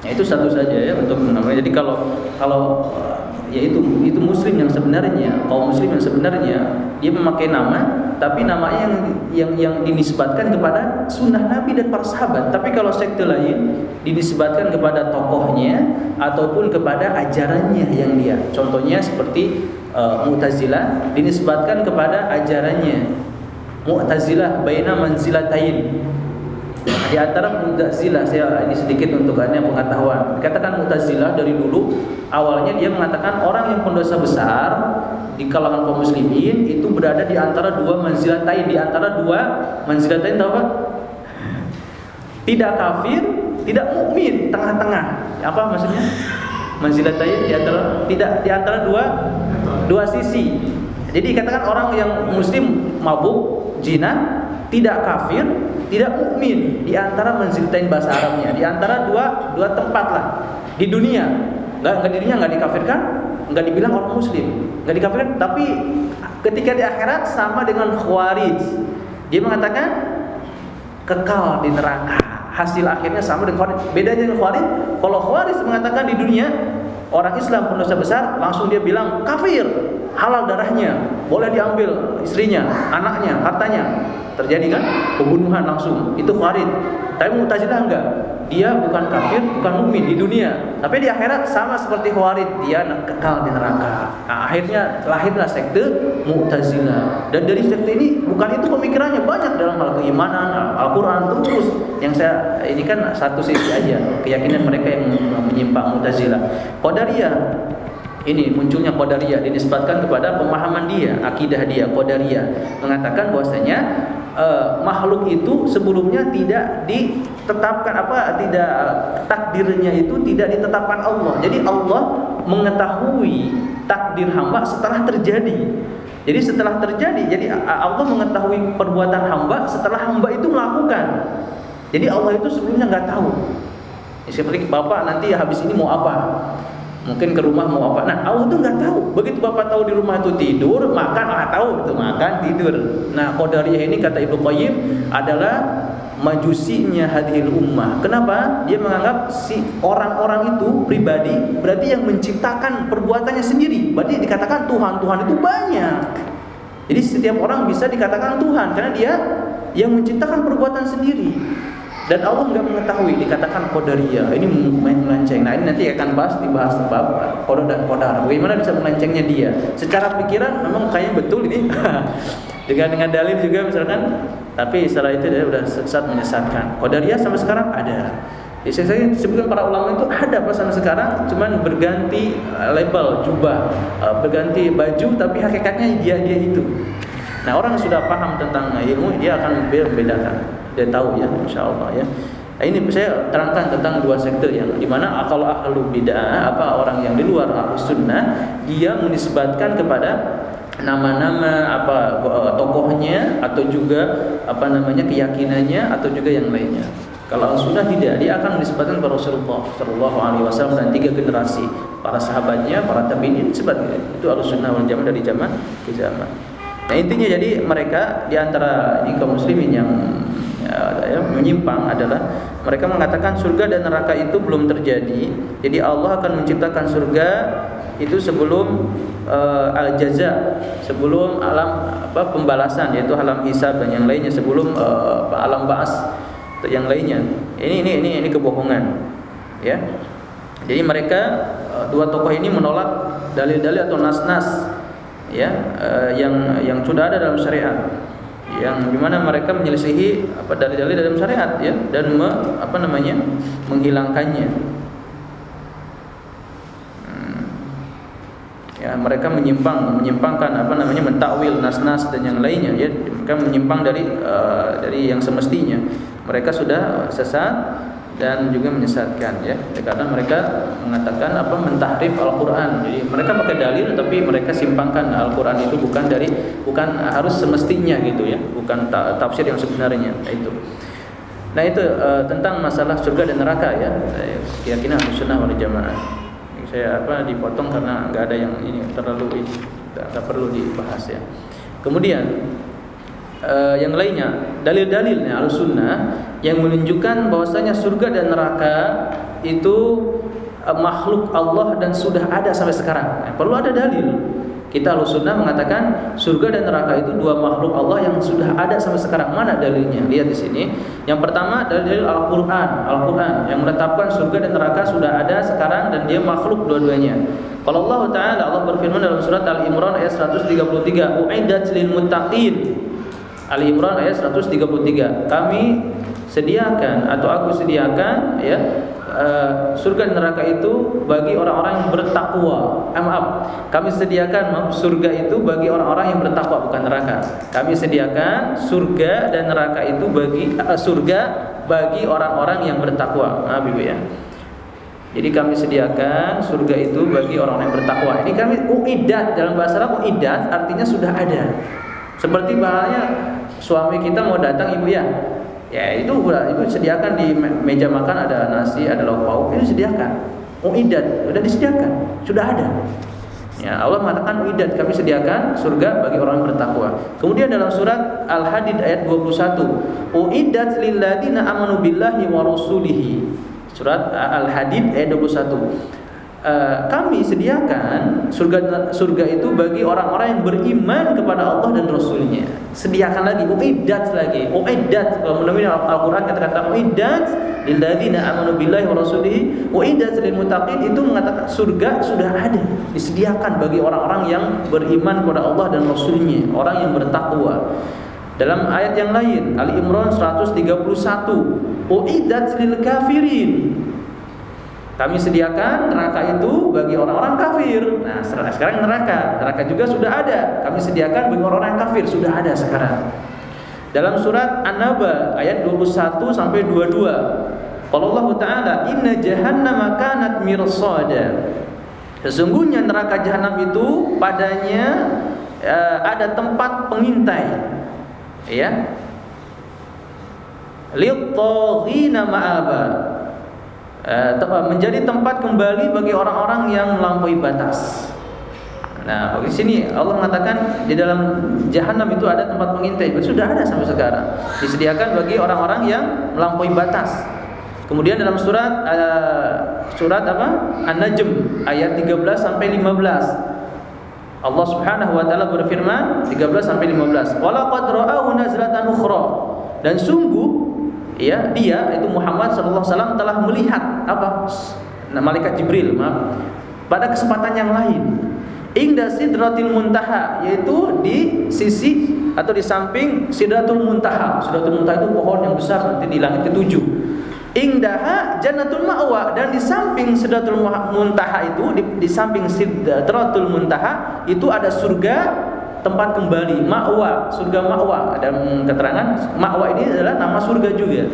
Speaker 1: Nah, itu satu saja ya untuk menamai. Jadi kalau kalau yaitu itu muslim yang sebenarnya kaum muslim yang sebenarnya. Dia memakai nama tapi namanya yang yang yang dinisbatkan kepada sunnah nabi dan para sahabat. Tapi kalau sekte lain dinisbatkan kepada tokohnya ataupun kepada ajarannya yang dia. Contohnya seperti uh, Mu'tazilah dinisbatkan kepada ajarannya. Mu'tazilah baina manzilatain di antara Mu'tazilah saya ini sedikit untuk anda pengetahuan. Dikatakan Mu'tazilah dari dulu awalnya dia mengatakan orang yang pendosa besar di kalangan kaum muslimin itu berada di antara dua manzilatain di antara dua manzilatain tahu apa? Tidak kafir, tidak mukmin, tengah-tengah. Apa maksudnya? Manzilatain di antara tidak di antara dua dua sisi. Jadi dikatakan orang yang muslim mabuk, zina, tidak kafir, tidak mukmin di antara manzilatain bahasa Arabnya, di antara dua dua tempat lah di dunia. Enggak enggak dirinya enggak dikafirkan, enggak dibilang orang muslim, enggak dikafirkan, tapi ketika di akhirat sama dengan khawarij. Dia mengatakan kekal di neraka. Hasil akhirnya sama dengan khawarij. Bedanya dengan khawarij, kalau khawarij mengatakan di dunia orang Islam pendosa besar, langsung dia bilang kafir, halal darahnya, boleh diambil istrinya, anaknya, hartanya. Terjadi kan? Pembunuhan langsung. Itu Farid. Tapi Mu'tazilah enggak. Dia bukan kafir bukan mukmin di dunia. Tapi di akhirat sama seperti Khawarij. Dia kekal di neraka. Nah, akhirnya lahirlah sekte Mu'tazilah. Dan dari sekte ini bukan itu pemikirannya. Banyak dalam hal keimanan Al-Quran terus. Yang saya ini kan satu sisi aja keyakinan mereka yang menyimpang Mu'tazilah. Qadariyah ini munculnya Qadariyah dinisbatkan kepada pemahaman dia, akidah dia Qadariyah mengatakan bahwasanya uh, makhluk itu sebelumnya tidak ditetapkan apa tidak takdirnya itu tidak ditetapkan Allah. Jadi Allah mengetahui takdir hamba setelah terjadi. Jadi setelah terjadi, jadi Allah mengetahui perbuatan hamba setelah hamba itu melakukan. Jadi Allah itu sebelumnya nggak tahu. Seperti bapak nanti habis ini mau apa? Mungkin ke rumah mau apa. Nah, Allah tuh nggak tahu. Begitu bapak tahu di rumah itu tidur, makan, ah tahu itu makan tidur. Nah, qadariyah ini kata Ibnu Qayyim adalah majusinya hadhil ummah. Kenapa? Dia menganggap si orang-orang itu pribadi berarti yang menciptakan perbuatannya sendiri. Berarti dikatakan Tuhan, Tuhan itu banyak. Jadi setiap orang bisa dikatakan Tuhan karena dia yang menciptakan perbuatan sendiri dan Allah nggak mengetahui dikatakan kodaria ini melenceng. Nah ini nanti akan bahas dibahas bab kodar dan kodar bagaimana bisa melencengnya dia? Secara pikiran memang kayaknya betul ini. Dengan dengan dalil juga misalkan. Tapi setelah itu dia sudah sesat menyesatkan. Kodaria sampai sekarang ada. Ya, saya sebutkan para ulama itu ada sampai sekarang. Cuman berganti uh, label jubah. Uh, berganti baju tapi hakikatnya dia dia itu. Nah orang sudah paham tentang ilmu dia akan membedakan dia tahu ya insyaallah ya nah, ini saya terangkan tentang dua sektor yang di mana kalau ahlu bid'ah apa orang yang di luar ahlu sunnah dia menisbatkan kepada nama-nama apa eh, tokohnya atau juga apa namanya keyakinannya atau juga yang lainnya. Kalau sudah tidak, dia akan menisbatkan kepada Rasulullah Shallallahu Alaihi Wasallam dan tiga generasi para sahabatnya, para tabiin sebagai itu harus sunnah wal jamaah dari zaman ke zaman. Nah intinya jadi mereka di antara kaum muslimin yang ya, menyimpang adalah mereka mengatakan surga dan neraka itu belum terjadi. Jadi Allah akan menciptakan surga itu sebelum uh, al jaza, sebelum alam apa pembalasan yaitu alam hisab dan yang lainnya sebelum uh, alam baas yang lainnya. Ini ini ini ini kebohongan. Ya. Jadi mereka uh, dua tokoh ini menolak dalil-dalil atau nas-nas ya uh, yang yang sudah ada dalam syariat yang di mana mereka menyelisihi apa dalil-dalil dalam syariat ya dan me, apa namanya menghilangkannya. Hmm. ya mereka menyimpang menyimpangkan apa namanya mentakwil nas-nas dan yang lainnya ya. Mereka menyimpang dari uh, dari yang semestinya. Mereka sudah sesat dan juga menyesatkan ya karena mereka mengatakan apa mentahrif Al-Qur'an. Jadi mereka pakai dalil tapi mereka simpangkan Al-Qur'an itu bukan dari bukan harus semestinya gitu ya, bukan tafsir yang sebenarnya itu. Nah itu uh, tentang masalah surga dan neraka ya. Keyakinan sunnah wal jamaah. Saya apa dipotong karena nggak ada yang ini terlalu ini, nggak perlu dibahas ya. Kemudian uh, yang lainnya dalil-dalilnya al-sunnah yang menunjukkan bahwasanya surga dan neraka itu uh, makhluk Allah dan sudah ada sampai sekarang. Nah, perlu ada dalil. Kita al-sunnah mengatakan surga dan neraka itu dua makhluk Allah yang sudah ada sampai sekarang. Mana dalilnya? Lihat di sini. Yang pertama dalil Al-Qur'an. Al-Qur'an yang menetapkan surga dan neraka sudah ada sekarang dan dia makhluk dua-duanya. Kalau Allah Ta'ala Allah berfirman dalam surat Al-Imran ayat 133, "U'iddat lil muttaqin." Ali Imran ayat 133. Kami sediakan atau aku sediakan ya uh, surga neraka itu bagi orang-orang yang bertakwa. Eh, maaf, kami sediakan surga itu bagi orang-orang yang bertakwa bukan neraka. Kami sediakan surga dan neraka itu bagi uh, surga bagi orang-orang yang bertakwa. Maaf Ibu ya. Jadi kami sediakan surga itu bagi orang-orang yang bertakwa. Ini kami uidat dalam bahasa Arab uidat artinya sudah ada. Seperti bahalnya suami kita mau datang ibu ya. Ya itu udah ibu sediakan di meja makan ada nasi ada lauk pauk itu sediakan uidat sudah disediakan sudah ada. Ya Allah mengatakan uidat kami sediakan surga bagi orang yang bertakwa. Kemudian dalam surat Al-Hadid ayat 21 uidat lilladzina amanu billahi wa surat Al-Hadid ayat 21 Uh, kami sediakan surga surga itu bagi orang-orang yang beriman kepada Allah dan Rasulnya. Sediakan lagi, uiddat lagi, uiddat. Kalau menemui Al-Quran kata-kata uiddat lilladzina amanu billahi wa rasulihi, uiddat lil muttaqin itu mengatakan surga sudah ada, disediakan bagi orang-orang yang beriman kepada Allah dan Rasulnya, orang yang bertakwa. Dalam ayat yang lain, Ali Imran 131, uiddat lil kafirin kami sediakan neraka itu bagi orang-orang kafir. Nah, sekarang neraka, neraka juga sudah ada. Kami sediakan bagi orang-orang kafir, sudah ada sekarang. Dalam surat An-Naba ayat 21 sampai 22. Kalau Allah Taala, "Inna jahannama kanat mirsada." Sesungguhnya neraka jahanam itu padanya uh, ada tempat pengintai. Ya. Lil ma'aba menjadi tempat kembali bagi orang-orang yang melampaui batas. Nah, di sini Allah mengatakan di dalam jahanam itu ada tempat pengintai. Sudah ada sampai sekarang. Disediakan bagi orang-orang yang melampaui batas. Kemudian dalam surat uh, surat apa? An-Najm ayat 13 sampai 15. Allah Subhanahu wa taala berfirman 13 sampai 15. Walaqad ra'ahu nazlatan ukhra. Dan sungguh ya dia itu Muhammad sallallahu alaihi wasallam telah melihat apa nah, malaikat Jibril maaf pada kesempatan yang lain Ingda sidratil muntaha yaitu di sisi atau di samping sidratul muntaha. Sidratul muntaha itu pohon yang besar nanti di langit ketujuh. Ingdaha jannatul ma'wa dan di samping sidratul muntaha itu di, di samping sidratul muntaha itu ada surga tempat kembali ma'wa surga ma'wa. Ada keterangan ma'wa ini adalah nama surga juga.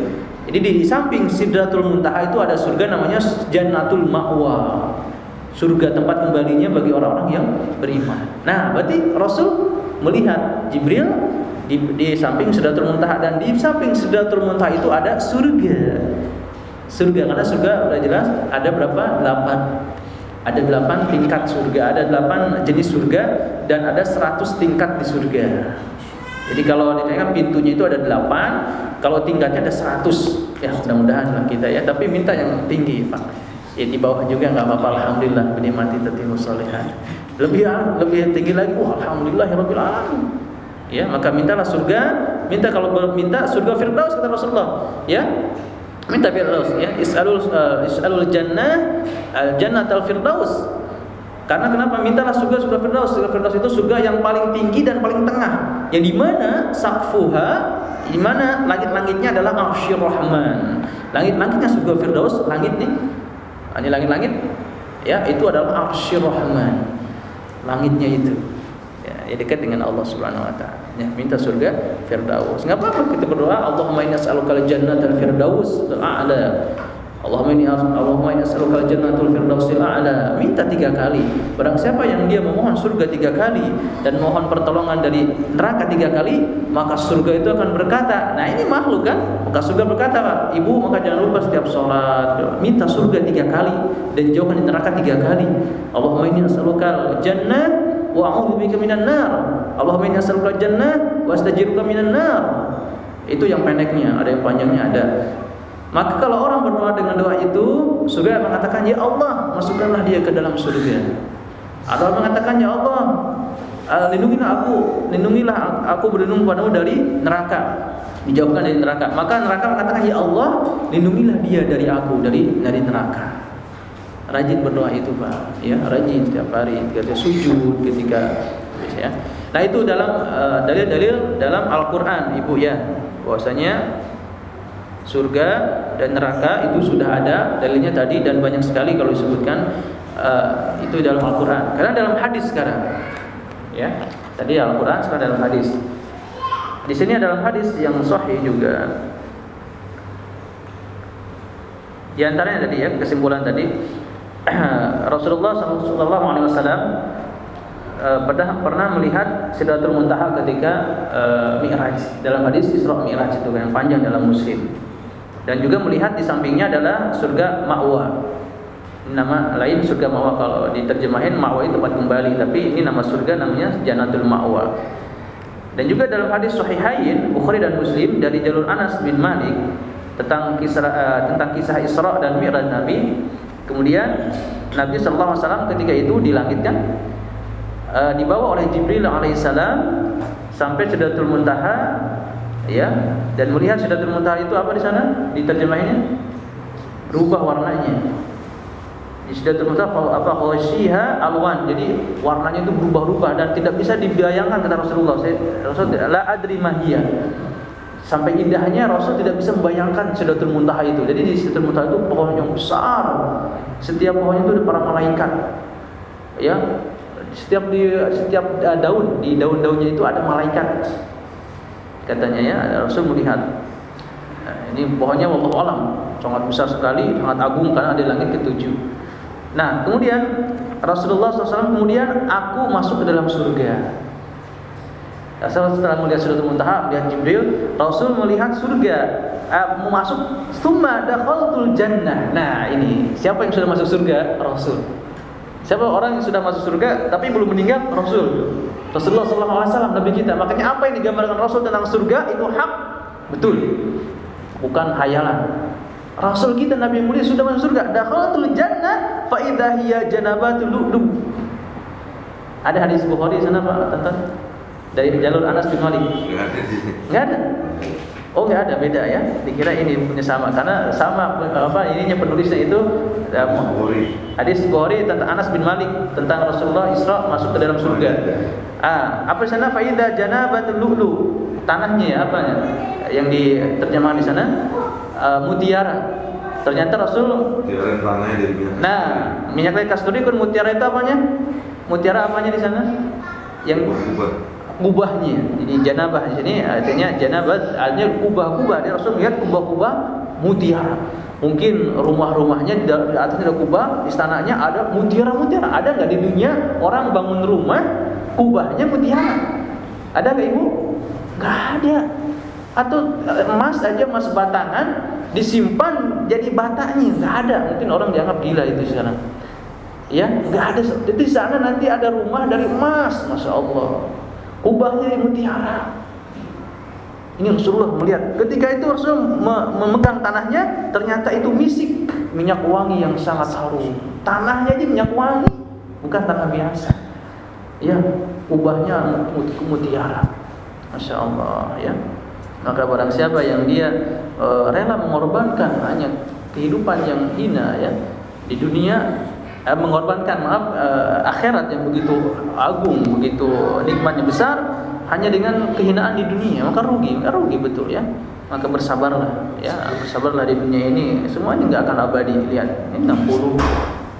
Speaker 1: Jadi di samping sidratul muntaha itu ada surga namanya jannatul ma'wa. Surga tempat kembalinya bagi orang-orang yang beriman. Nah berarti Rasul melihat Jibril di, di samping sidratul muntaha dan di samping sidratul muntaha itu ada surga. Surga karena surga sudah jelas ada berapa? 8 ada delapan tingkat surga, ada delapan jenis surga dan ada seratus tingkat di surga. Jadi kalau ditanya pintunya itu ada delapan, kalau tingkatnya ada seratus. Ya mudah-mudahan lah kita ya, tapi minta yang tinggi Pak. Ya di bawah juga nggak apa-apa. Alhamdulillah menikmati tatimu solehan. Lebih lebih tinggi lagi, wah alhamdulillah ya alamin. Ya maka mintalah surga, minta kalau minta surga firdaus kata Rasulullah. Ya minta firdaus ya. Is'alul uh, is'alul jannah al al firdaus karena kenapa? Mintalah surga surga firdaus. Surga firdaus itu surga yang paling tinggi dan paling tengah. Yang di mana sakfuha di mana langit-langitnya adalah arsyir rahman. Langit-langitnya surga firdaus langit nih ini langit-langit ya itu adalah arsyir rahman. Langitnya itu ya, ya dekat dengan Allah Subhanahu wa taala ya, minta surga firdaus. Enggak apa-apa kita berdoa Allahumma inna nas'aluka al-jannata al-firdaus al-a'la. Allahumma inni Allahumma inni as'aluka al-jannatul firdausil a'la. Minta tiga kali. Barang siapa yang dia memohon surga tiga kali dan mohon pertolongan dari neraka tiga kali, maka surga itu akan berkata, nah ini makhluk kan? Maka surga berkata, ibu maka jangan lupa setiap sholat minta surga tiga kali dan jauhkan neraka tiga kali. Allahumma inni as'aluka al-jannah wa a'udzubika minan nar. Allahumma inni as'aluka al-jannah wa astajiruka minan nar. Itu yang pendeknya, ada yang panjangnya ada. Maka kalau orang berdoa dengan doa itu, surga mengatakan, "Ya Allah, masukkanlah dia ke dalam surga." Atau mengatakan, "Ya Allah, uh, lindungilah aku, lindungilah aku berlindung padamu dari neraka." Dijawabkan dari neraka. Maka neraka mengatakan, "Ya Allah, lindungilah dia dari aku, dari dari neraka." Rajin berdoa itu, Pak. Ya, rajin setiap hari ketika sujud, ketika ya. Nah, itu dalam uh, dalil-dalil uh, dalam Al-Qur'an, Ibu ya. Bahwasanya surga dan neraka itu sudah ada dalilnya tadi dan banyak sekali kalau disebutkan uh, itu dalam Al-Qur'an. Karena dalam hadis sekarang. Ya. Tadi Al-Qur'an sekarang dalam hadis. Di sini dalam hadis yang sahih juga. Di antaranya tadi ya kesimpulan tadi Rasulullah uh, pernah pernah melihat Sidratul Muntaha ketika uh, Mi'raj dalam hadis Isra Mi'raj itu yang panjang dalam Muslim. Dan juga melihat di sampingnya adalah surga ma'wa. Nama lain surga ma'wa kalau diterjemahin ma'wa itu tempat kembali tapi ini nama surga namanya janatul ma'wa. Dan juga dalam hadis sahihain Bukhari dan Muslim dari jalur Anas bin Malik tentang kisah uh, tentang kisah Isra dan Mi'raj Nabi kemudian Nabi sallallahu alaihi wasallam ketika itu di langit kan uh, dibawa oleh Jibril alaihissalam sampai Sidratul Muntaha ya. Dan melihat Sidratul Muntaha itu apa di sana? Diterjemahinnya? Berubah warnanya. Di Sidratul Muntaha apa khosyiha alwan. Jadi warnanya itu berubah-ubah dan tidak bisa dibayangkan kata Rasulullah. Saya Rasul la adri mahiyah sampai indahnya Rasul tidak bisa membayangkan Sidratul Muntaha itu. Jadi di Sidratul Muntaha itu pohon yang besar. Setiap pohonnya itu ada para malaikat. Ya setiap di setiap daun di daun-daunnya itu ada malaikat. Katanya ya Rasul melihat. Nah, ini pohonnya Allah alam. Sangat besar sekali sangat agung karena ada langit ketujuh. Nah kemudian Rasulullah SAW kemudian aku masuk ke dalam surga. Rasul setelah melihat surga muntaha melihat Jibril Rasul melihat surga. Uh, masuk summa dakhaltul jannah. Nah ini siapa yang sudah masuk surga? Rasul siapa orang yang sudah masuk surga tapi belum meninggal Rasul Rasulullah SAW Nabi kita. Makanya apa yang digambarkan Rasul tentang surga itu hak, betul, bukan hayalan. Rasul kita Nabi mulia sudah masuk surga. Dakhalatul jannah fa idza hiya janabatul lu'lu. Ada hadis Bukhari sana Pak tentang dari jalur Anas bin Malik. Enggak ada. Oh nggak ada beda ya. Dikira ini punya sama karena sama apa ininya penulisnya itu hadis Bukhari tentang Anas bin Malik tentang Rasulullah Isra masuk ke dalam surga. Ah, apa di sana faida janabatul lu'lu. Tanahnya ya apanya? Yang diterjemahkan di sana uh, mutiara. Ternyata Rasul mutiara tanahnya dari minyak. Nah, minyak kasturi kan mutiara itu apanya? Mutiara apanya di sana? Yang kubahnya. Jadi janabah di sini artinya janabah artinya kubah-kubah. Dia Rasul lihat kubah-kubah mutiara. Mungkin rumah-rumahnya di atas ada kubah, istananya ada mutiara-mutiara. Ada nggak di dunia orang bangun rumah kubahnya mutiara. Ada nggak ibu? Nggak ada. Atau eh, emas aja emas batangan disimpan jadi batanya nggak ada. Mungkin orang dianggap gila itu sekarang. Ya, nggak ada. Jadi di sana nanti ada rumah dari emas, masya Allah. Kubahnya mutiara. Ini Rasulullah melihat. Ketika itu Rasul memegang tanahnya, ternyata itu misik minyak wangi yang sangat harum. Tanahnya aja minyak wangi, bukan tanah biasa ya ubahnya mutiara Masya Allah ya maka barang siapa yang dia e, rela mengorbankan hanya kehidupan yang hina ya di dunia eh, mengorbankan maaf e, akhirat yang begitu agung begitu nikmatnya besar hanya dengan kehinaan di dunia. Maka rugi maka rugi betul ya. Maka bersabarlah ya. Bersabarlah di dunia ini. Semuanya nggak akan abadi lihat. Ini 60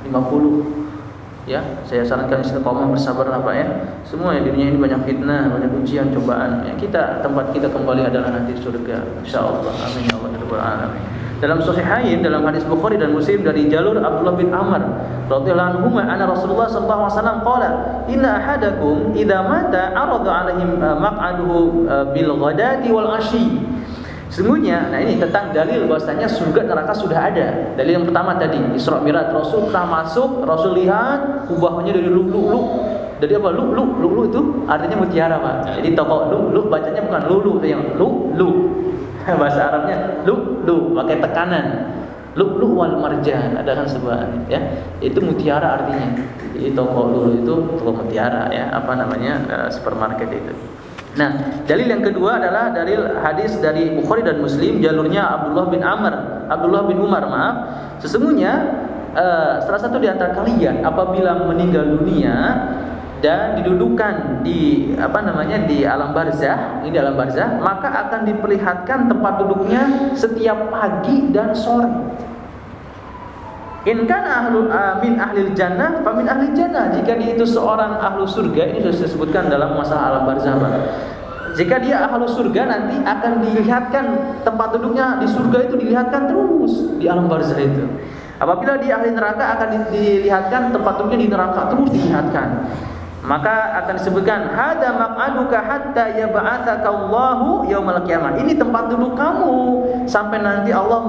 Speaker 1: 50 ya. Saya sarankan istiqomah bersabar Pak ya. Semua di dunia ini banyak fitnah banyak ujian cobaan ya. Kita tempat kita kembali adalah nanti surga. Insyaallah amin ya Allah ya rabbal alamin Dalam Sahihain dalam hadis Bukhari dan Muslim dari jalur Abdullah bin Amr radhiyallahu anhu anna Rasulullah sallallahu alaihi wasallam qala inna ahadakum idza mata arada alaihim uh, maq'aduhu uh, bil ghadati wal ashi Sungguhnya, nah ini tentang dalil bahwasanya surga neraka sudah ada. Dalil yang pertama tadi, Isra Mi'raj Rasul telah masuk, Rasul lihat ubahnya dari lulu-lulu. Dari apa? Lulu, lulu itu artinya mutiara, Pak. Jadi toko lulu bacanya bukan lulu, yang lulu. Bahasa Arabnya lulu, pakai tekanan. Lulu wal marjan, ada kan sebuah ya. Itu mutiara artinya. Jadi toko lulu itu toko mutiara ya, apa namanya? Uh, supermarket itu. Nah, dalil yang kedua adalah dalil hadis dari Bukhari dan Muslim jalurnya Abdullah bin Amr, Abdullah bin Umar, maaf. Sesungguhnya uh, salah satu di antara kalian apabila meninggal dunia dan didudukan di apa namanya di alam barzah, ini di alam barzah, maka akan diperlihatkan tempat duduknya setiap pagi dan sore. In kana ahlu uh, min ahli jannah fa min ahli jannah. Jika dia itu seorang ahlu surga, ini sudah disebutkan dalam masalah alam barzah. Jika dia ahlu surga nanti akan dilihatkan tempat duduknya di surga itu dilihatkan terus di alam barzah itu. Apabila dia ahli neraka akan dilihatkan tempat duduknya di neraka terus dilihatkan maka akan disebutkan hada maq'aduka hatta yab'atsaka Allahu yaumal qiyamah. Ini tempat duduk kamu sampai nanti Allah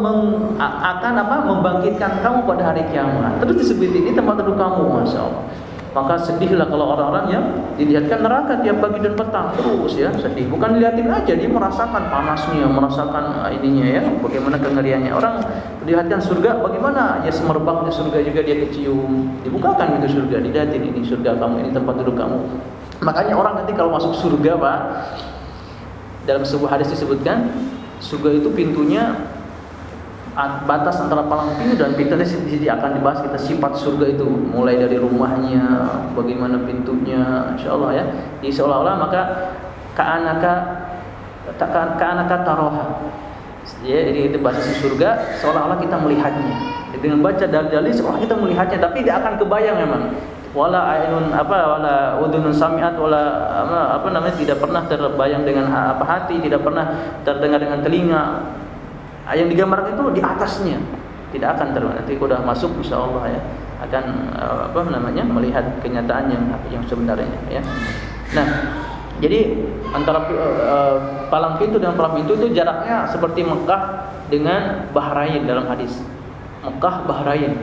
Speaker 1: akan apa membangkitkan kamu pada hari kiamat. Terus disebut ini tempat duduk kamu, Masya Allah. Maka sedihlah kalau orang-orang yang dilihatkan neraka tiap pagi dan petang terus ya sedih. Bukan dilihatin aja, dia merasakan panasnya, merasakan ah, ininya ya, bagaimana kengeriannya. Orang dilihatkan surga, bagaimana ya semerbaknya surga juga dia kecium. Dibukakan itu surga, dilihatin ini surga kamu, ini tempat duduk kamu. Makanya orang nanti kalau masuk surga pak, dalam sebuah hadis disebutkan surga itu pintunya batas antara palang pintu dan pintu ini akan dibahas kita sifat surga itu mulai dari rumahnya bagaimana pintunya insya Allah ya di seolah-olah maka kaanaka kaanaka taroha ya jadi itu bahasa surga seolah-olah kita melihatnya. Dengan baca dalil-dalil seolah kita melihatnya tapi tidak akan kebayang memang. Wala ainun apa wala udunun samiat wala apa, namanya tidak pernah terbayang dengan apa hati tidak pernah terdengar dengan telinga. Ah, yang digambarkan itu di atasnya. Tidak akan terbang nanti sudah masuk insya Allah ya akan eh, apa namanya melihat kenyataan yang yang sebenarnya ya. Nah jadi antara uh, palang pintu dan palang pintu itu jaraknya seperti Mekah dengan Bahrain dalam hadis Mekah Bahrain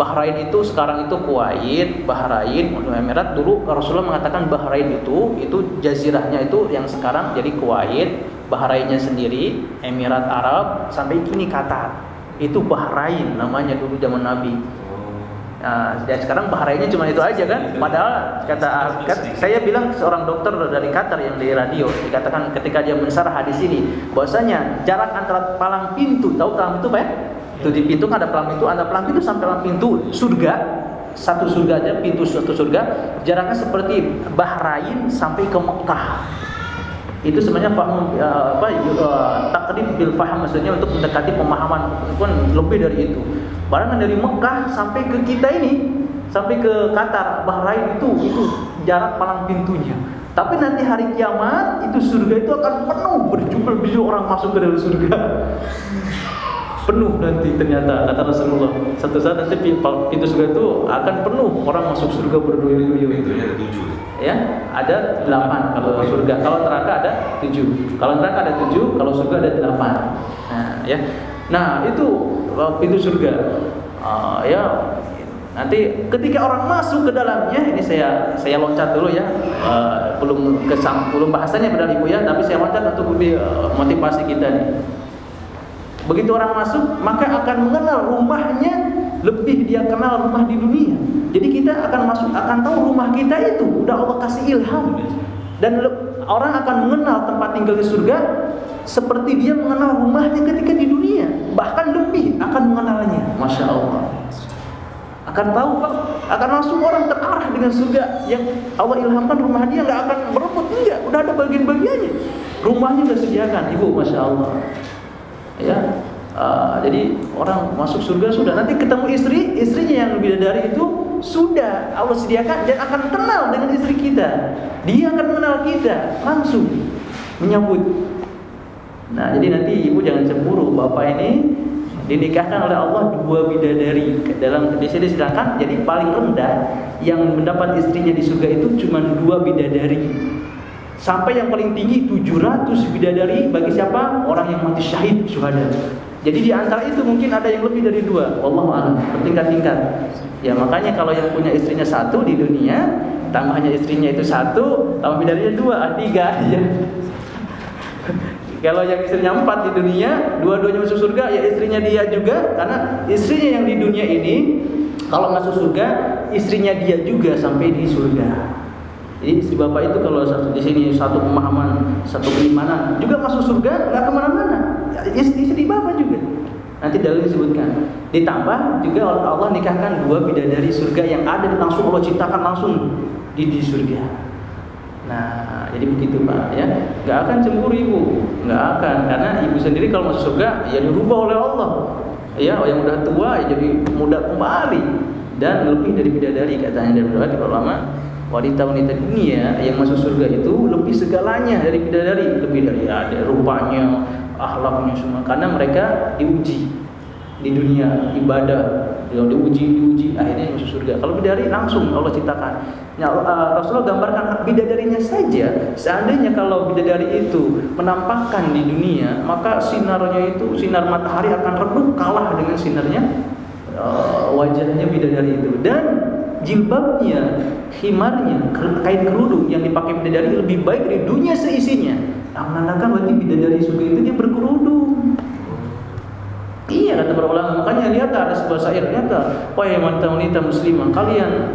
Speaker 1: Bahrain itu sekarang itu Kuwait, Bahrain, Uni Emirat dulu Rasulullah mengatakan Bahrain itu itu jazirahnya itu yang sekarang jadi Kuwait, Bahrainnya sendiri, Emirat Arab, sampai kini Qatar. Itu Bahrain namanya dulu zaman Nabi. Nah, sekarang Bahrainnya cuma itu aja kan. Padahal kata saya bilang seorang dokter dari Qatar yang di radio dikatakan ketika dia mensarah hadis ini bahwasanya jarak antara palang pintu tahu palang pintu apa ya? Itu di pintu kan ada palang pintu, ada palang pintu sampai palang pintu surga satu surga aja pintu satu surga jaraknya seperti Bahrain sampai ke Mekah itu sebenarnya paham uh, apa uh, takrib bil faham maksudnya untuk mendekati pemahaman pun lebih dari itu. Barangan dari Mekah sampai ke kita ini sampai ke Qatar, Bahrain itu itu jarak palang pintunya. Tapi nanti hari kiamat itu surga itu akan penuh berjubel-jubel orang masuk ke dalam surga. penuh nanti ternyata kata Rasulullah. Satu saat nanti pintu surga itu akan penuh orang masuk surga berduyun-duyun.
Speaker 2: Itu
Speaker 1: ya ada delapan kalau surga. Kalau neraka ada tujuh. Kalau neraka ada tujuh kalau surga ada delapan. Nah ya. Nah itu uh, pintu surga. Uh, ya. Nanti ketika orang masuk ke dalamnya ini saya saya loncat dulu ya. Uh, belum kesam belum bahasannya pada ibu ya tapi saya loncat untuk lebih uh, motivasi kita nih. Begitu orang masuk maka akan mengenal rumahnya lebih dia kenal rumah di dunia. Jadi kita akan masuk akan tahu rumah kita itu. Udah Allah kasih ilham. Dan orang akan mengenal tempat tinggal di surga seperti dia mengenal rumahnya ketika di dunia. Bahkan lebih akan mengenalnya. Masya Allah. Akan tahu pak. Akan langsung orang terarah dengan surga yang Allah ilhamkan rumah dia. Nggak akan berebut enggak udah ada bagian-bagiannya. Rumahnya sudah sediakan ibu. Masya Allah. Ya Uh, jadi orang masuk surga sudah. Nanti ketemu istri istrinya yang lebih dari itu sudah Allah sediakan dan akan kenal dengan istri kita. Dia akan mengenal kita langsung menyambut. Nah, jadi nanti ibu jangan cemburu, bapak ini dinikahkan oleh Allah dua bidadari dalam di sini. Sedangkan jadi paling rendah yang mendapat istrinya di surga itu cuma dua bidadari. Sampai yang paling tinggi 700 bidadari bagi siapa? Orang yang mati syahid syuhada jadi di antara itu mungkin ada yang lebih dari dua. Allah a'lam. Bertingkat-tingkat. Ya makanya kalau yang punya istrinya satu di dunia tambahnya istrinya itu satu tambah bidadarinya dua ah, tiga ya kalau yang istrinya empat di dunia, dua-duanya masuk surga, ya istrinya dia juga, karena istrinya yang di dunia ini, kalau masuk surga, istrinya dia juga sampai di surga. Jadi istri bapak itu kalau di sini satu pemahaman, satu keimanan, juga masuk surga, nggak ke mana-mana. Istri, bapak juga. Nanti dalil disebutkan. Ditambah juga Allah nikahkan dua bidadari surga yang ada langsung Allah ciptakan langsung di, di surga. Nah, jadi begitu Pak ya. Gak akan cemburu ibu, gak akan karena ibu sendiri kalau masuk surga ya dirubah oleh Allah. Ya, yang udah tua ya jadi muda kembali dan lebih dari bidadari katanya dari beberapa ulama wanita-wanita dunia yang masuk surga itu lebih segalanya dari bidadari, lebih dari ada rupanya, akhlaknya semua karena mereka diuji di dunia ibadah kalau diuji diuji akhirnya masuk surga kalau bidadari langsung Allah ciptakan Ya, uh, Rasulullah gambarkan bidadarinya saja. Seandainya kalau bidadari itu menampakkan di dunia, maka sinarnya itu sinar matahari akan redup kalah dengan sinarnya uh, wajahnya bidadari itu. Dan jilbabnya, himarnya, kain kerudung yang dipakai bidadari lebih baik dari dunia seisinya. Nah, menandakan berarti bidadari surga itu dia berkerudung. Iya kata para ulama makanya lihat ada sebuah syair ternyata wahai wanita-wanita muslimah kalian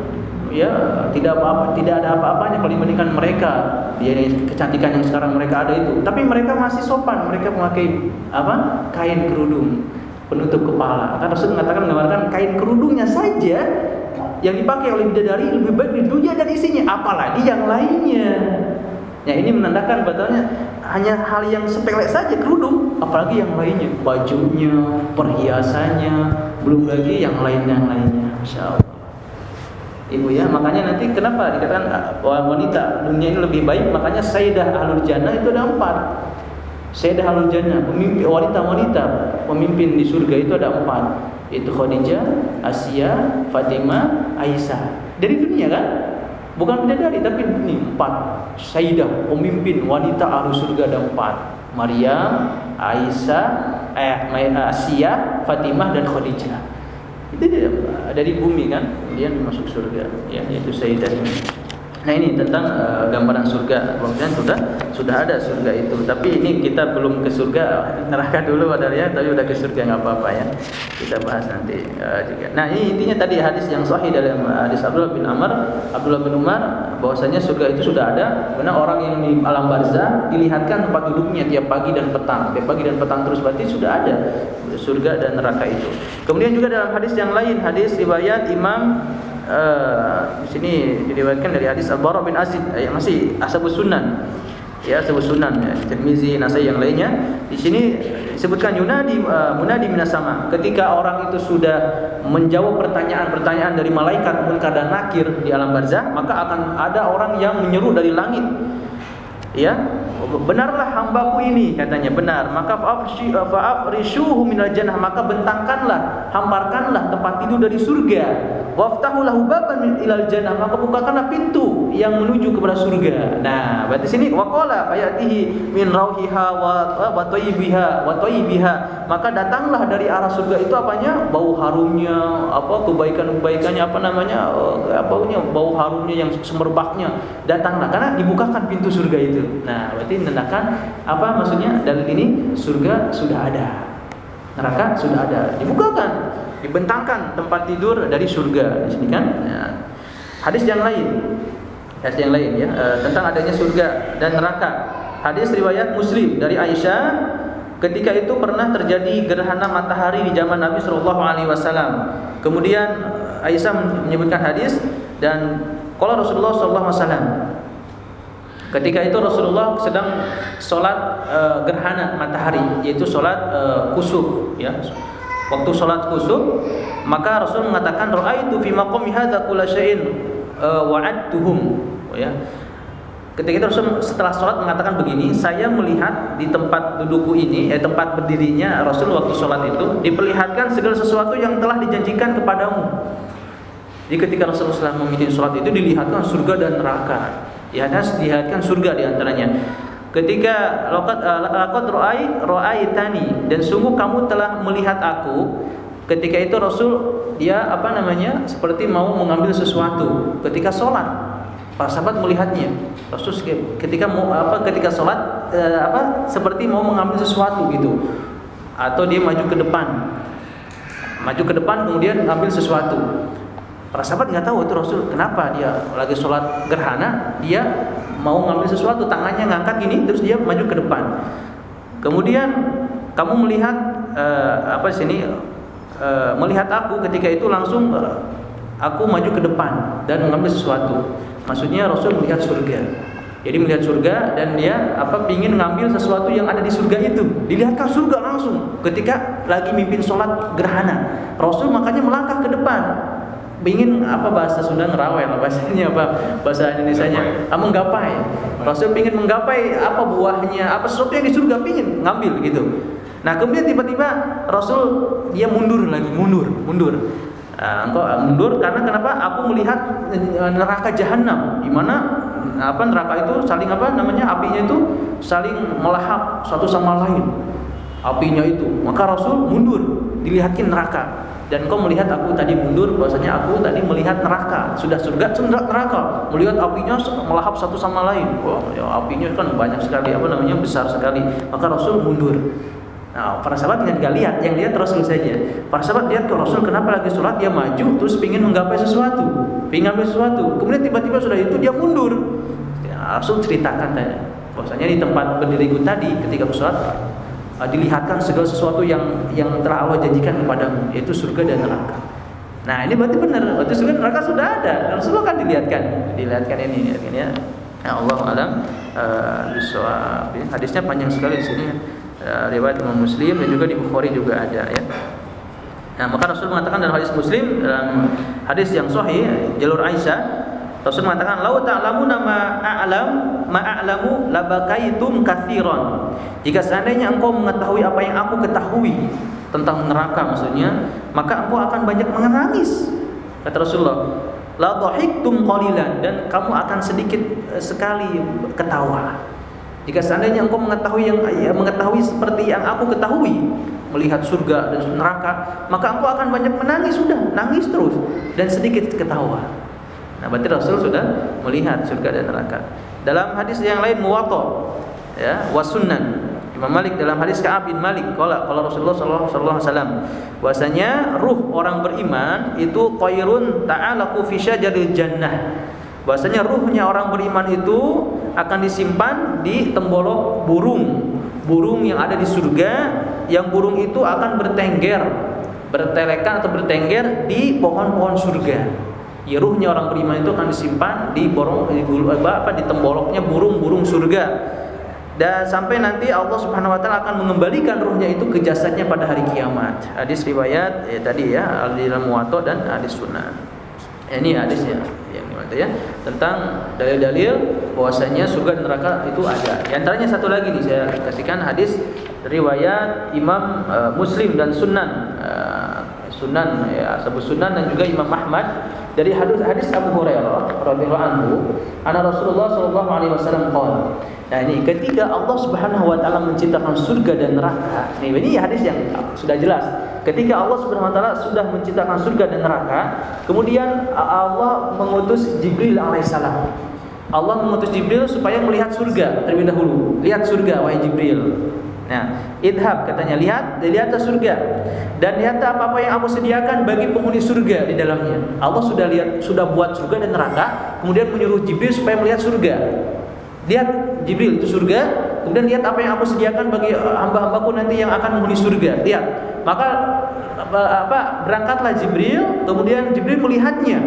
Speaker 1: ya tidak apa-apa tidak ada apa-apanya kalau dibandingkan mereka dia kecantikan yang sekarang mereka ada itu tapi mereka masih sopan mereka memakai apa kain kerudung penutup kepala akan Rasul mengatakan menggambarkan kain kerudungnya saja yang dipakai oleh bidadari lebih baik di dunia dan isinya apalagi yang lainnya ya ini menandakan betulnya hanya hal yang sepele saja kerudung apalagi yang lainnya bajunya perhiasannya belum lagi yang lain yang lainnya Masya Allah Ibu ya, makanya nanti kenapa dikatakan ah, wanita dunia ini lebih baik? Makanya Sayyidah Ahlul Jannah itu ada empat. Sayyidah Ahlul Jannah, pemimpin wanita-wanita pemimpin di surga itu ada empat. Itu Khadijah, Asia, Fatimah, Aisyah. Dari dunia kan? Bukan bidadari tapi ini empat. Sayyidah pemimpin wanita ahlu surga ada empat. Maryam, Aisyah, eh, Asia, Fatimah dan Khadijah. Itu dari bumi kan, kemudian masuk surga, ya yaitu Sayyidah ini. Nah ini tentang uh, gambaran surga. Kemudian sudah sudah ada surga itu. Tapi ini kita belum ke surga, neraka dulu ya. Tapi udah ke surga nggak apa-apa ya. Kita bahas nanti uh, juga. Nah ini intinya tadi hadis yang sahih dalam hadis Abdullah bin Amr, Abdullah bin Umar, bahwasanya surga itu sudah ada. Karena orang yang di alam barzah dilihatkan tempat duduknya tiap pagi dan petang. Tiap pagi dan petang terus berarti sudah ada surga dan neraka itu. Kemudian juga dalam hadis yang lain, hadis riwayat Imam uh, di sini diriwayatkan dari hadis Al-Bara bin Azib eh, yang masih ashabus sunan. Ya, ashabus sunan ya, Tirmizi, Nasai yang lainnya. Di sini disebutkan yunadi uh, munadi minas sama. Ketika orang itu sudah menjawab pertanyaan-pertanyaan dari malaikat munkar dan nakir di alam barzah, maka akan ada orang yang menyeru dari langit. Ya, benarlah hambaku ini katanya. Benar. Maka fa'afrishuhu minal jannah. Maka bentangkanlah hamparkanlah tempat tidur dari surga. Waftahu lahu baban ilal jannah. Maka bukakanlah pintu yang menuju kepada surga. Nah berarti sini waqala fayatihi min rauhiha wa wa tayyibiha wa tayyibiha. Maka datanglah dari arah surga itu apanya? Bau harumnya apa kebaikan-kebaikannya apa namanya eh, apa bau harumnya yang semerbaknya datanglah karena dibukakan pintu surga itu. Nah berarti menandakan apa maksudnya? Dalil ini surga sudah ada. Neraka sudah ada. Dibukakan dibentangkan tempat tidur dari surga. Di sini kan? Ya. hadis yang lain. Hadis yang lain ya. E, tentang adanya surga dan neraka. Hadis riwayat muslim dari Aisyah. Ketika itu pernah terjadi gerhana matahari di zaman Nabi Wasallam. Kemudian Aisyah menyebutkan hadis dan kalau Rasulullah Wasallam Ketika itu Rasulullah sedang sholat e, gerhana matahari, yaitu sholat e, kusuf, ya. Waktu sholat kusuf, maka Rasul mengatakan roa itu fi maqami hadza kulla syai'in e, wa'adtuhum, ya. Ketika itu Rasul setelah sholat mengatakan begini, saya melihat di tempat dudukku ini, eh, tempat berdirinya Rasul waktu sholat itu diperlihatkan segala sesuatu yang telah dijanjikan kepadamu. Jadi ketika Rasulullah SAW memimpin sholat itu dilihatkan surga dan neraka. Ya, dilihatkan surga di antaranya. Ketika laqad eh, laqad roai tani dan sungguh kamu telah melihat aku. Ketika itu Rasul dia apa namanya seperti mau mengambil sesuatu ketika sholat Para sahabat melihatnya. Rasul ketika mau apa ketika sholat eh, apa seperti mau mengambil sesuatu gitu atau dia maju ke depan maju ke depan kemudian mengambil sesuatu para sahabat nggak tahu itu Rasul kenapa dia lagi sholat gerhana dia mau ngambil sesuatu tangannya ngangkat gini terus dia maju ke depan kemudian kamu melihat uh, apa sini uh, melihat aku ketika itu langsung uh, aku maju ke depan dan mengambil sesuatu Maksudnya Rasul melihat surga. Jadi melihat surga dan dia apa ingin ngambil sesuatu yang ada di surga itu. Dilihatkan surga langsung ketika lagi mimpin sholat gerhana. Rasul makanya melangkah ke depan. Ingin apa bahasa Sunda ngerawel bahasanya apa bahasa Indonesia-nya ah, menggapai. Rasul ingin menggapai apa buahnya, apa sesuatu yang di surga ingin ngambil gitu. Nah, kemudian tiba-tiba Rasul dia mundur lagi, mundur, mundur. Uh, engkau mundur karena kenapa? Aku melihat uh, neraka jahanam di mana apa neraka itu saling apa namanya apinya itu saling melahap satu sama lain apinya itu maka Rasul mundur dilihatkan neraka dan kau melihat aku tadi mundur bahwasanya aku tadi melihat neraka. Sudah surga sudah neraka. Melihat apinya melahap satu sama lain. Wah ya apinya kan banyak sekali apa namanya besar sekali. Maka Rasul mundur. Nah, para sahabat dengan gak lihat, yang lihat Rasul saja. Para sahabat lihat ke Rasul kenapa lagi sholat? Dia maju terus ingin menggapai sesuatu, ingin menggapai sesuatu. Kemudian tiba-tiba sudah itu dia mundur. Ya, Rasul ceritakan tadi, bahwasanya di tempat berdiriku tadi ketika sholat uh, dilihatkan segala sesuatu yang yang telah Allah janjikan kepadamu, yaitu surga dan neraka. Nah ini berarti benar, berarti surga dan neraka sudah ada. Dan Rasulullah kan dilihatkan, dilihatkan ini, ini ya. Allah alam uh, hadisnya panjang sekali di sini. uh, riwayat Imam Muslim dan juga di Bukhari juga ada ya. Nah, maka Rasul mengatakan dalam hadis Muslim dalam hadis yang sahih jalur Aisyah Rasul mengatakan lau ta'lamuna ma a'lam ma a'lamu labakaitum katsiran. Jika seandainya engkau mengetahui apa yang aku ketahui tentang neraka maksudnya, maka engkau akan banyak menangis. Kata Rasulullah, la dhahiktum qalilan dan kamu akan sedikit eh, sekali ketawa. Jika seandainya engkau mengetahui yang ya, mengetahui seperti yang aku ketahui, melihat surga dan neraka, maka engkau akan banyak menangis sudah, nangis terus dan sedikit ketawa. Nah, berarti Rasul sudah melihat surga dan neraka. Dalam hadis yang lain muwatta ya, wasunan Imam Malik dalam hadis Ka'ab bin Malik kalau kalau Rasulullah sallallahu alaihi wasallam bahwasanya ruh orang beriman itu qairun ta'alaku fi syajaril jannah. Bahwasanya ruhnya orang beriman itu akan disimpan di tembolok burung. Burung yang ada di surga yang burung itu akan bertengger bertelekan atau bertengger di pohon-pohon surga ya ruhnya orang beriman itu akan disimpan di borong di apa di temboloknya burung-burung surga dan sampai nanti Allah Subhanahu wa taala akan mengembalikan ruhnya itu ke jasadnya pada hari kiamat. Hadis riwayat ya tadi ya al-Dalam Muwatta dan hadis sunnah. Ini hadisnya gitu ya tentang dalil-dalil bahwasanya surga dan neraka itu ada. Di antaranya satu lagi nih saya kasihkan hadis riwayat Imam uh, Muslim dan Sunan Sunan ya sebut Sunan dan juga Imam Ahmad dari hadis hadis Abu Hurairah radhiyallahu anhu anna Rasulullah sallallahu alaihi wasallam qala Nah ini ketika Allah Subhanahu wa taala menciptakan surga dan neraka. Ini ini hadis yang sudah jelas. Ketika Allah Subhanahu wa taala sudah menciptakan surga dan neraka, kemudian Allah mengutus Jibril alaihissalam. Allah mengutus Jibril supaya melihat surga terlebih dahulu. Lihat surga wahai Jibril. Nah, idhab katanya lihat, lihatlah surga dan lihatlah apa-apa yang aku sediakan bagi penghuni surga di dalamnya. Allah sudah lihat, sudah buat surga dan neraka, kemudian menyuruh Jibril supaya melihat surga. Lihat Jibril itu surga, kemudian lihat apa yang aku sediakan bagi hamba-hambaku nanti yang akan menghuni surga. Lihat. Maka apa, apa berangkatlah Jibril, kemudian Jibril melihatnya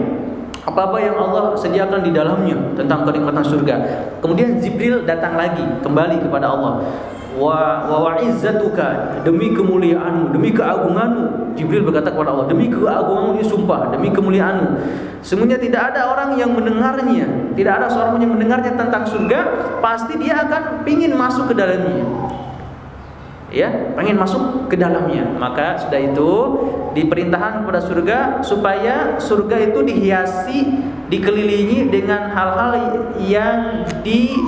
Speaker 1: apa-apa yang Allah sediakan di dalamnya tentang kenikmatan surga. Kemudian Jibril datang lagi kembali kepada Allah. Wa wa izzatuka demi kemuliaanmu demi keagunganmu. Jibril berkata kepada Allah demi keagunganmu ini sumpah demi kemuliaanmu. Semuanya tidak ada orang yang mendengarnya tidak ada seorang pun yang mendengarnya tentang surga pasti dia akan ingin masuk ke dalamnya. Ya pengen masuk ke dalamnya. Maka sudah itu diperintahkan kepada surga supaya surga itu dihiasi dikelilingi dengan hal-hal yang di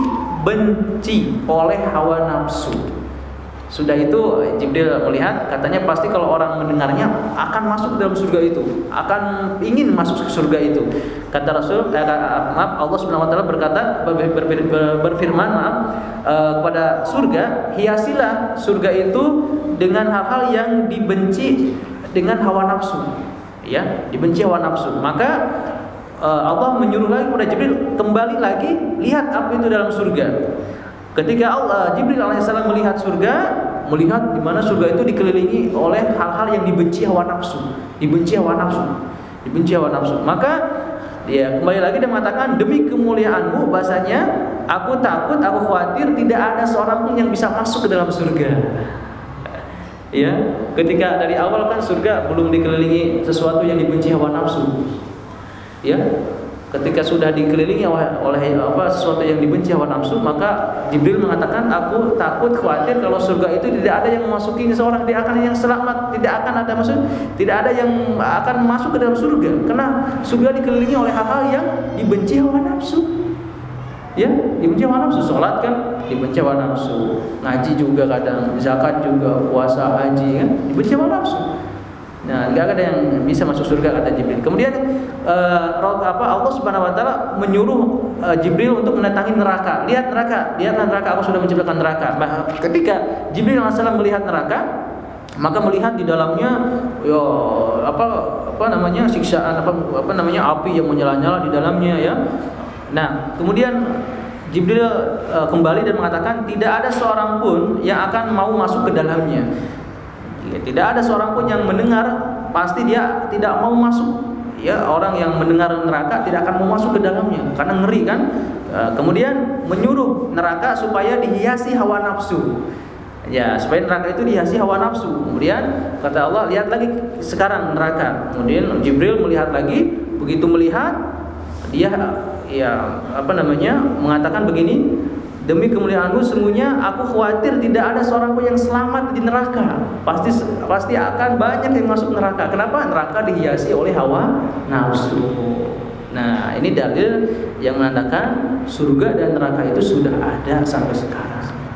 Speaker 1: benci oleh hawa nafsu. Sudah itu Jibril melihat katanya pasti kalau orang mendengarnya akan masuk dalam surga itu, akan ingin masuk ke surga itu. Kata Rasul, eh, maaf Allah Subhanahu wa taala berkata berfirman maaf eh, kepada surga, hiasilah surga itu dengan hal-hal yang dibenci dengan hawa nafsu. Ya, dibenci hawa nafsu. Maka Allah menyuruh lagi kepada Jibril kembali lagi lihat apa itu dalam surga. Ketika Allah Jibril alaihissalam melihat surga, melihat di mana surga itu dikelilingi oleh hal-hal yang dibenci hawa nafsu, dibenci hawa nafsu, dibenci hawa nafsu. Maka dia kembali lagi dan mengatakan demi kemuliaanmu bahasanya aku takut, aku khawatir tidak ada seorang pun yang bisa masuk ke dalam surga. Ya, ketika dari awal kan surga belum dikelilingi sesuatu yang dibenci hawa nafsu ya. Ketika sudah dikelilingi oleh apa sesuatu yang dibenci hawa nafsu maka Jibril mengatakan aku takut khawatir kalau surga itu tidak ada yang memasuki seorang dia akan yang selamat. Tidak akan ada maksud tidak ada yang akan masuk ke dalam surga. Karena surga dikelilingi oleh hal-hal yang dibenci hawa nafsu. Ya dibenci hawa nafsu. Sholat kan dibenci hawa nafsu. Ngaji juga kadang zakat juga puasa haji kan dibenci hawa nafsu Nah, enggak ada yang bisa masuk surga kata Jibril. Kemudian uh, apa Allah Subhanahu wa taala menyuruh uh, Jibril untuk mendatangi neraka. Lihat neraka, lihat neraka aku sudah menciptakan neraka. Nah, ketika Jibril alaihissalam melihat neraka, maka melihat di dalamnya yo apa apa namanya siksaan apa apa namanya api yang menyala-nyala di dalamnya ya. Nah, kemudian Jibril uh, kembali dan mengatakan tidak ada seorang pun yang akan mau masuk ke dalamnya. Ya, tidak ada seorang pun yang mendengar pasti dia tidak mau masuk. Ya, orang yang mendengar neraka tidak akan mau masuk ke dalamnya karena ngeri kan. E, kemudian menyuruh neraka supaya dihiasi hawa nafsu. Ya, supaya neraka itu dihiasi hawa nafsu. Kemudian kata Allah, lihat lagi sekarang neraka. Kemudian Jibril melihat lagi, begitu melihat dia ya apa namanya mengatakan begini Demi kemuliaanmu sungguhnya aku khawatir tidak ada seorang pun yang selamat di neraka. Pasti pasti akan banyak yang masuk neraka. Kenapa? Neraka dihiasi oleh hawa nafsu. Nah, ini dalil yang menandakan surga dan neraka itu sudah ada sampai sekarang.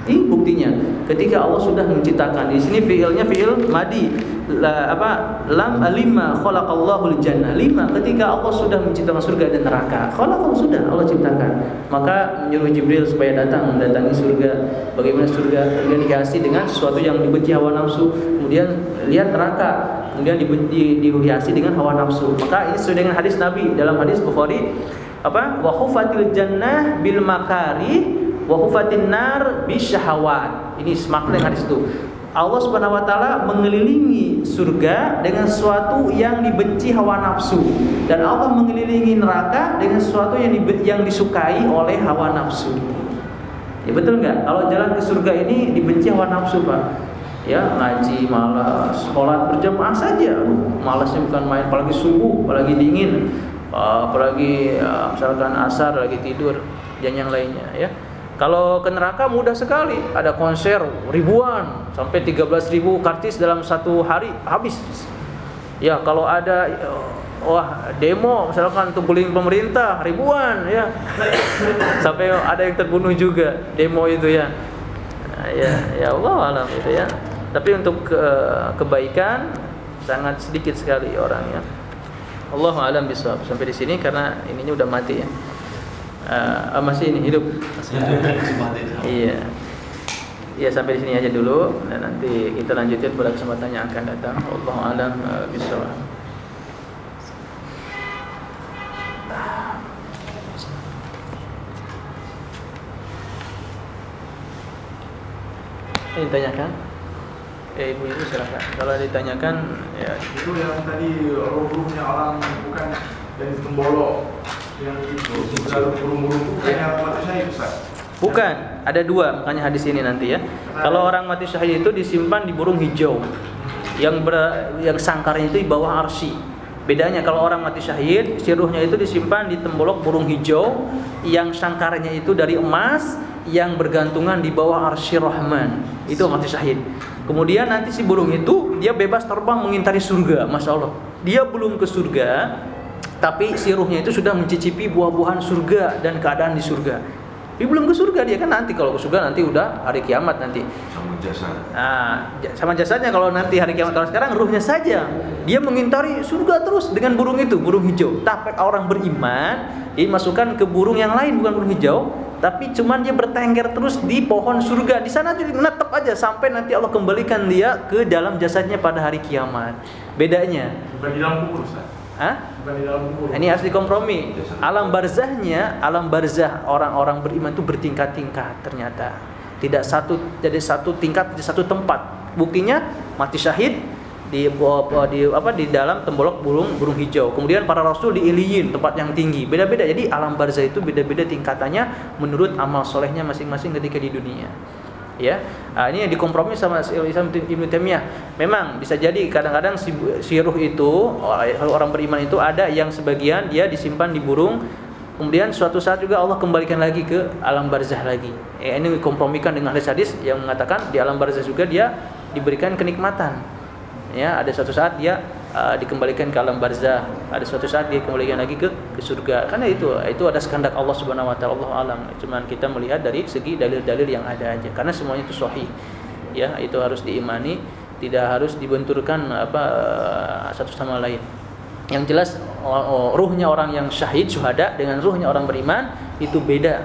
Speaker 1: Ini buktinya. Ketika Allah sudah menciptakan di sini fiilnya fiil madi. La, apa? Lam lima khalaqallahu jannah lima ketika Allah sudah menciptakan surga dan neraka. Khalaqallahu sudah Allah ciptakan. Maka menyuruh Jibril supaya datang mendatangi surga. Bagaimana surga? Dikasih dengan sesuatu yang dibenci hawa nafsu. Kemudian lihat neraka. Kemudian dibenci dihiasi dengan hawa nafsu. Maka ini sesuai dengan hadis Nabi. Dalam hadis Bukhari apa? Wa khufatil jannah bil makari wa khufatin nar bisyahawat ini semakna hadis itu Allah Subhanahu wa taala mengelilingi surga dengan sesuatu yang dibenci hawa nafsu dan Allah mengelilingi neraka dengan sesuatu yang yang disukai oleh hawa nafsu. Ya betul nggak? Kalau jalan ke surga ini dibenci hawa nafsu, Pak. Ya, ngaji malas, sholat berjamaah saja. malasnya bukan main, apalagi subuh, apalagi dingin, apalagi ya, misalkan asar lagi tidur dan yang lainnya, ya. Kalau ke neraka mudah sekali, ada konser ribuan sampai 13 ribu kartis dalam satu hari habis. Ya kalau ada wah demo misalkan untuk bullying pemerintah ribuan ya sampai ada yang terbunuh juga demo itu ya. Nah, ya ya Allah alam itu ya. Tapi untuk ke, kebaikan sangat sedikit sekali orangnya. Allah alam bisa sampai di sini karena ininya udah mati ya uh, masih ini hidup. Masih iya. Iya sampai di sini aja dulu dan nanti kita lanjutin pada kesempatan yang akan datang. Allah alam uh, bisawab. Ini ditanyakan? Eh ibu-ibu silakan. Kalau ditanyakan ya
Speaker 2: itu yang tadi roh-rohnya orang bukan yang tembolok yang itu burung-burung itu kayak manusia Ustaz.
Speaker 1: Bukan. ada dua makanya hadis ini nanti ya. Kalau orang mati syahid itu disimpan di burung hijau. Yang ber, yang sangkarnya itu di bawah arsy. Bedanya kalau orang mati syahid, si ruhnya itu disimpan di tembolok burung hijau yang sangkarnya itu dari emas yang bergantungan di bawah arsy Rahman. Itu mati syahid. Kemudian nanti si burung itu dia bebas terbang mengintari surga, masya Allah. Dia belum ke surga, tapi si ruhnya itu sudah mencicipi buah-buahan surga dan keadaan di surga. Dia belum ke surga dia kan nanti kalau ke surga nanti udah hari kiamat nanti.
Speaker 3: Sama jasad.
Speaker 1: Nah, sama jasadnya kalau nanti hari kiamat kalau sekarang ruhnya saja. Dia mengintari surga terus dengan burung itu, burung hijau. Tapi orang beriman dimasukkan ke burung yang lain bukan burung hijau, tapi cuman dia bertengger terus di pohon surga. Di sana jadi menetap aja sampai nanti Allah kembalikan dia ke dalam jasadnya pada hari kiamat. Bedanya.
Speaker 2: Bukan di dalam kubur, Ustaz.
Speaker 1: Hah? Ini harus dikompromi. Alam barzahnya, alam barzah orang-orang beriman itu bertingkat-tingkat ternyata. Tidak satu jadi satu tingkat di satu tempat. Buktinya mati syahid di di apa di dalam tembolok burung burung hijau. Kemudian para rasul di iliyin tempat yang tinggi. Beda-beda. Jadi alam barzah itu beda-beda tingkatannya menurut amal solehnya masing-masing ketika di dunia. Ya, nah, ini yang dikompromi sama Islam Ibnu Taimiyah. Memang bisa jadi kadang-kadang si, si ruh itu orang beriman itu ada yang sebagian dia disimpan di burung Kemudian suatu saat juga Allah kembalikan lagi ke alam barzah lagi. Ya, ini dikompromikan dengan hadis-hadis yang mengatakan di alam barzah juga dia diberikan kenikmatan ya ada suatu saat dia uh, dikembalikan ke alam barzah. Ada suatu saat dia kembalikan lagi ke ke surga. Karena itu itu ada kehendak Allah Subhanahu wa taala Allah alam. Cuman kita melihat dari segi dalil-dalil yang ada aja. Karena semuanya itu sahih. Ya itu harus diimani tidak harus dibenturkan apa uh, satu sama lain. Yang jelas ruhnya orang yang syahid syuhada dengan ruhnya orang beriman itu beda.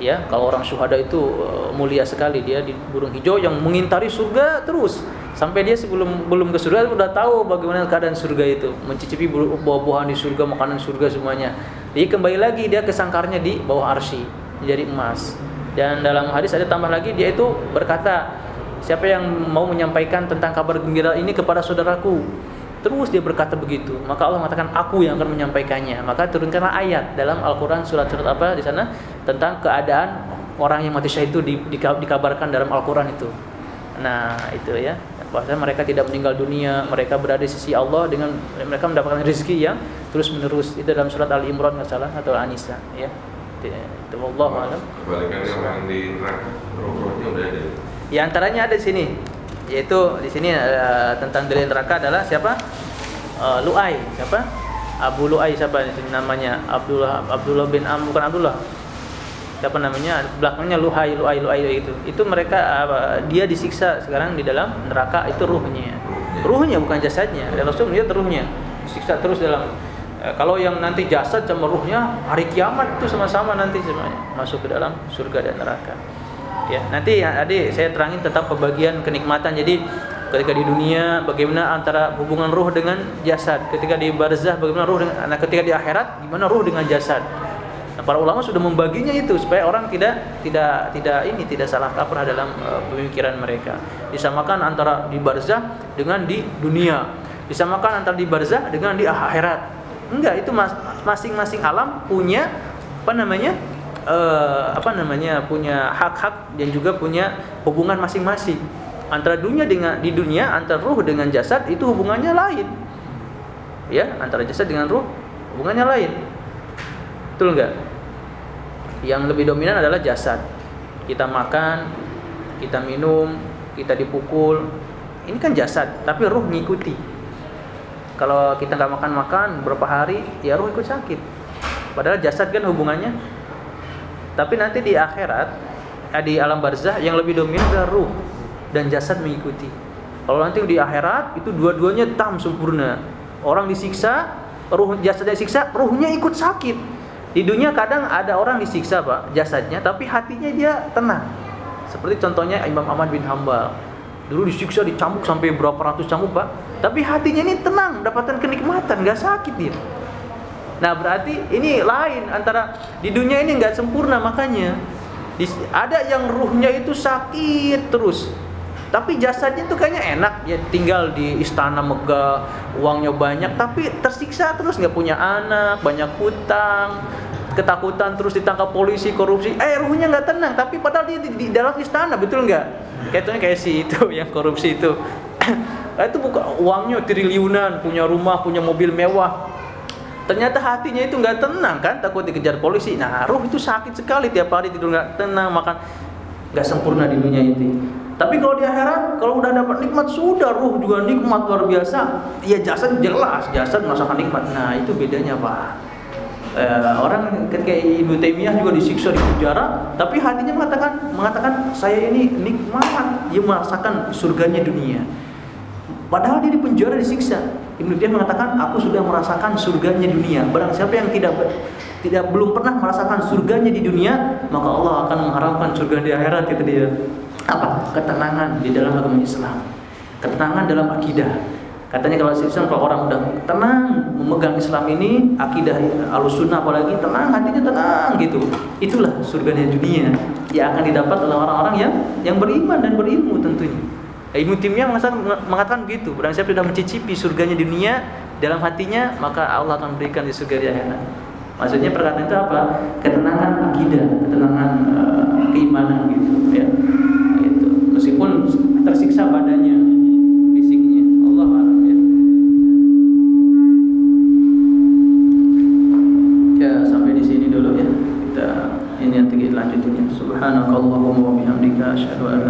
Speaker 1: Ya kalau orang syuhada itu uh, mulia sekali. Dia di burung hijau yang mengintari surga terus sampai dia sebelum belum ke surga sudah tahu bagaimana keadaan surga itu. Mencicipi buah-buahan di surga makanan surga semuanya. Jadi kembali lagi dia kesangkarnya di bawah arsy menjadi emas. Dan dalam hadis ada tambah lagi dia itu berkata siapa yang mau menyampaikan tentang kabar gembira ini kepada saudaraku? Terus dia berkata begitu. Maka Allah mengatakan aku yang akan menyampaikannya. Maka turunkanlah ayat dalam Al-Qur'an surat-surat apa di sana tentang keadaan orang yang mati syahid itu dikabarkan dalam Al-Qur'an itu nah itu ya bahwasanya mereka tidak meninggal dunia, mereka berada di sisi Allah dengan mereka mendapatkan rezeki yang terus menerus. Itu dalam surat Ali Imran nggak salah atau An-Nisa ya. Itu Allah alam.
Speaker 3: Kebalikannya orang di neraka roh-rohnya udah ada.
Speaker 1: Ya antaranya ada di sini. Yaitu di sini uh, tentang dalil neraka adalah siapa? Uh, Luai, siapa? Abu Luai siapa namanya? Abdullah Abdullah bin Am bukan Abdullah siapa namanya belakangnya luhai luhai luhai itu itu mereka apa, dia disiksa sekarang di dalam neraka itu ruhnya. Ruhnya. Bukan jasadnya. Dan Rasul melihat ruhnya. Disiksa terus dalam eh, kalau yang nanti jasad sama ruhnya hari kiamat itu sama-sama nanti semuanya. Masuk ke dalam surga dan neraka. Ya nanti adik saya terangin tentang pembagian kenikmatan. Jadi ketika di dunia bagaimana antara hubungan ruh dengan jasad? Ketika di barzah bagaimana ruh dengan nah, ketika di akhirat gimana ruh dengan jasad Nah, para ulama sudah membaginya itu supaya orang tidak tidak tidak ini tidak salah kaprah dalam uh, pemikiran mereka. Disamakan antara di barzah dengan di dunia. Disamakan antara di barzah dengan di akhirat. Enggak, itu masing-masing alam punya apa namanya? Uh, apa namanya? punya hak-hak dan juga punya hubungan masing-masing. Antara dunia dengan di dunia antara ruh dengan jasad itu hubungannya lain. Ya, antara jasad dengan ruh hubungannya lain. Betul enggak? Yang lebih dominan adalah jasad. Kita makan, kita minum, kita dipukul. Ini kan jasad, tapi ruh ngikuti. Kalau kita nggak makan-makan berapa hari, ya ruh ikut sakit. Padahal jasad kan hubungannya. Tapi nanti di akhirat, eh, di alam barzah yang lebih dominan adalah ruh dan jasad mengikuti. Kalau nanti di akhirat itu dua-duanya tam sempurna. Orang disiksa, ruh jasadnya disiksa, ruhnya ikut sakit. Di dunia kadang ada orang disiksa pak jasadnya, tapi hatinya dia tenang. Seperti contohnya Imam Ahmad bin Hambal. Dulu disiksa dicambuk sampai berapa ratus cambuk pak, tapi hatinya ini tenang, mendapatkan kenikmatan, nggak sakit dia. Nah berarti ini lain antara di dunia ini nggak sempurna makanya ada yang ruhnya itu sakit terus tapi jasadnya tuh kayaknya enak ya tinggal di istana megah uangnya banyak tapi tersiksa terus nggak punya anak banyak hutang ketakutan terus ditangkap polisi korupsi. Eh ruhnya nggak tenang tapi padahal dia di, di dalam istana betul nggak? Kayaknya kayak si itu yang korupsi itu. Nah, itu bukan uangnya triliunan punya rumah punya mobil mewah. Ternyata hatinya itu nggak tenang kan takut dikejar polisi. Nah ruh itu sakit sekali tiap hari tidur nggak tenang makan nggak sempurna di dunia ini. Tapi kalau di akhirat kalau udah dapat nikmat sudah ruh juga nikmat luar biasa. Ya jasad jelas jasad merasakan nikmat. Nah itu bedanya pak eh, orang ketika Ibnu Taimiyah juga disiksa di penjara tapi hatinya mengatakan mengatakan saya ini nikmat dia merasakan surganya dunia padahal dia di penjara disiksa Ibnu Taimiyah mengatakan aku sudah merasakan surganya dunia. Barang siapa yang tidak tidak belum pernah merasakan surganya di dunia, maka Allah akan mengharapkan surga di akhirat kata dia. Apa? Ketenangan di dalam agama Islam. Ketenangan dalam akidah. Katanya kalau Islam kalau orang udah tenang memegang Islam ini, akidah Ahlussunnah apalagi tenang, hatinya tenang gitu. Itulah surganya dunia yang akan didapat oleh orang-orang yang yang beriman dan berilmu tentunya. Ibnu Taimiyah mengatakan begitu. Barang siapa sudah mencicipi surganya dunia dalam hatinya, maka Allah akan berikan di surga di akhirat. Maksudnya perkataan itu apa? Ketenangan akidah, ketenangan uh, keimanan gitu ya. Itu. Meskipun tersiksa badannya, bihamdika asyhadu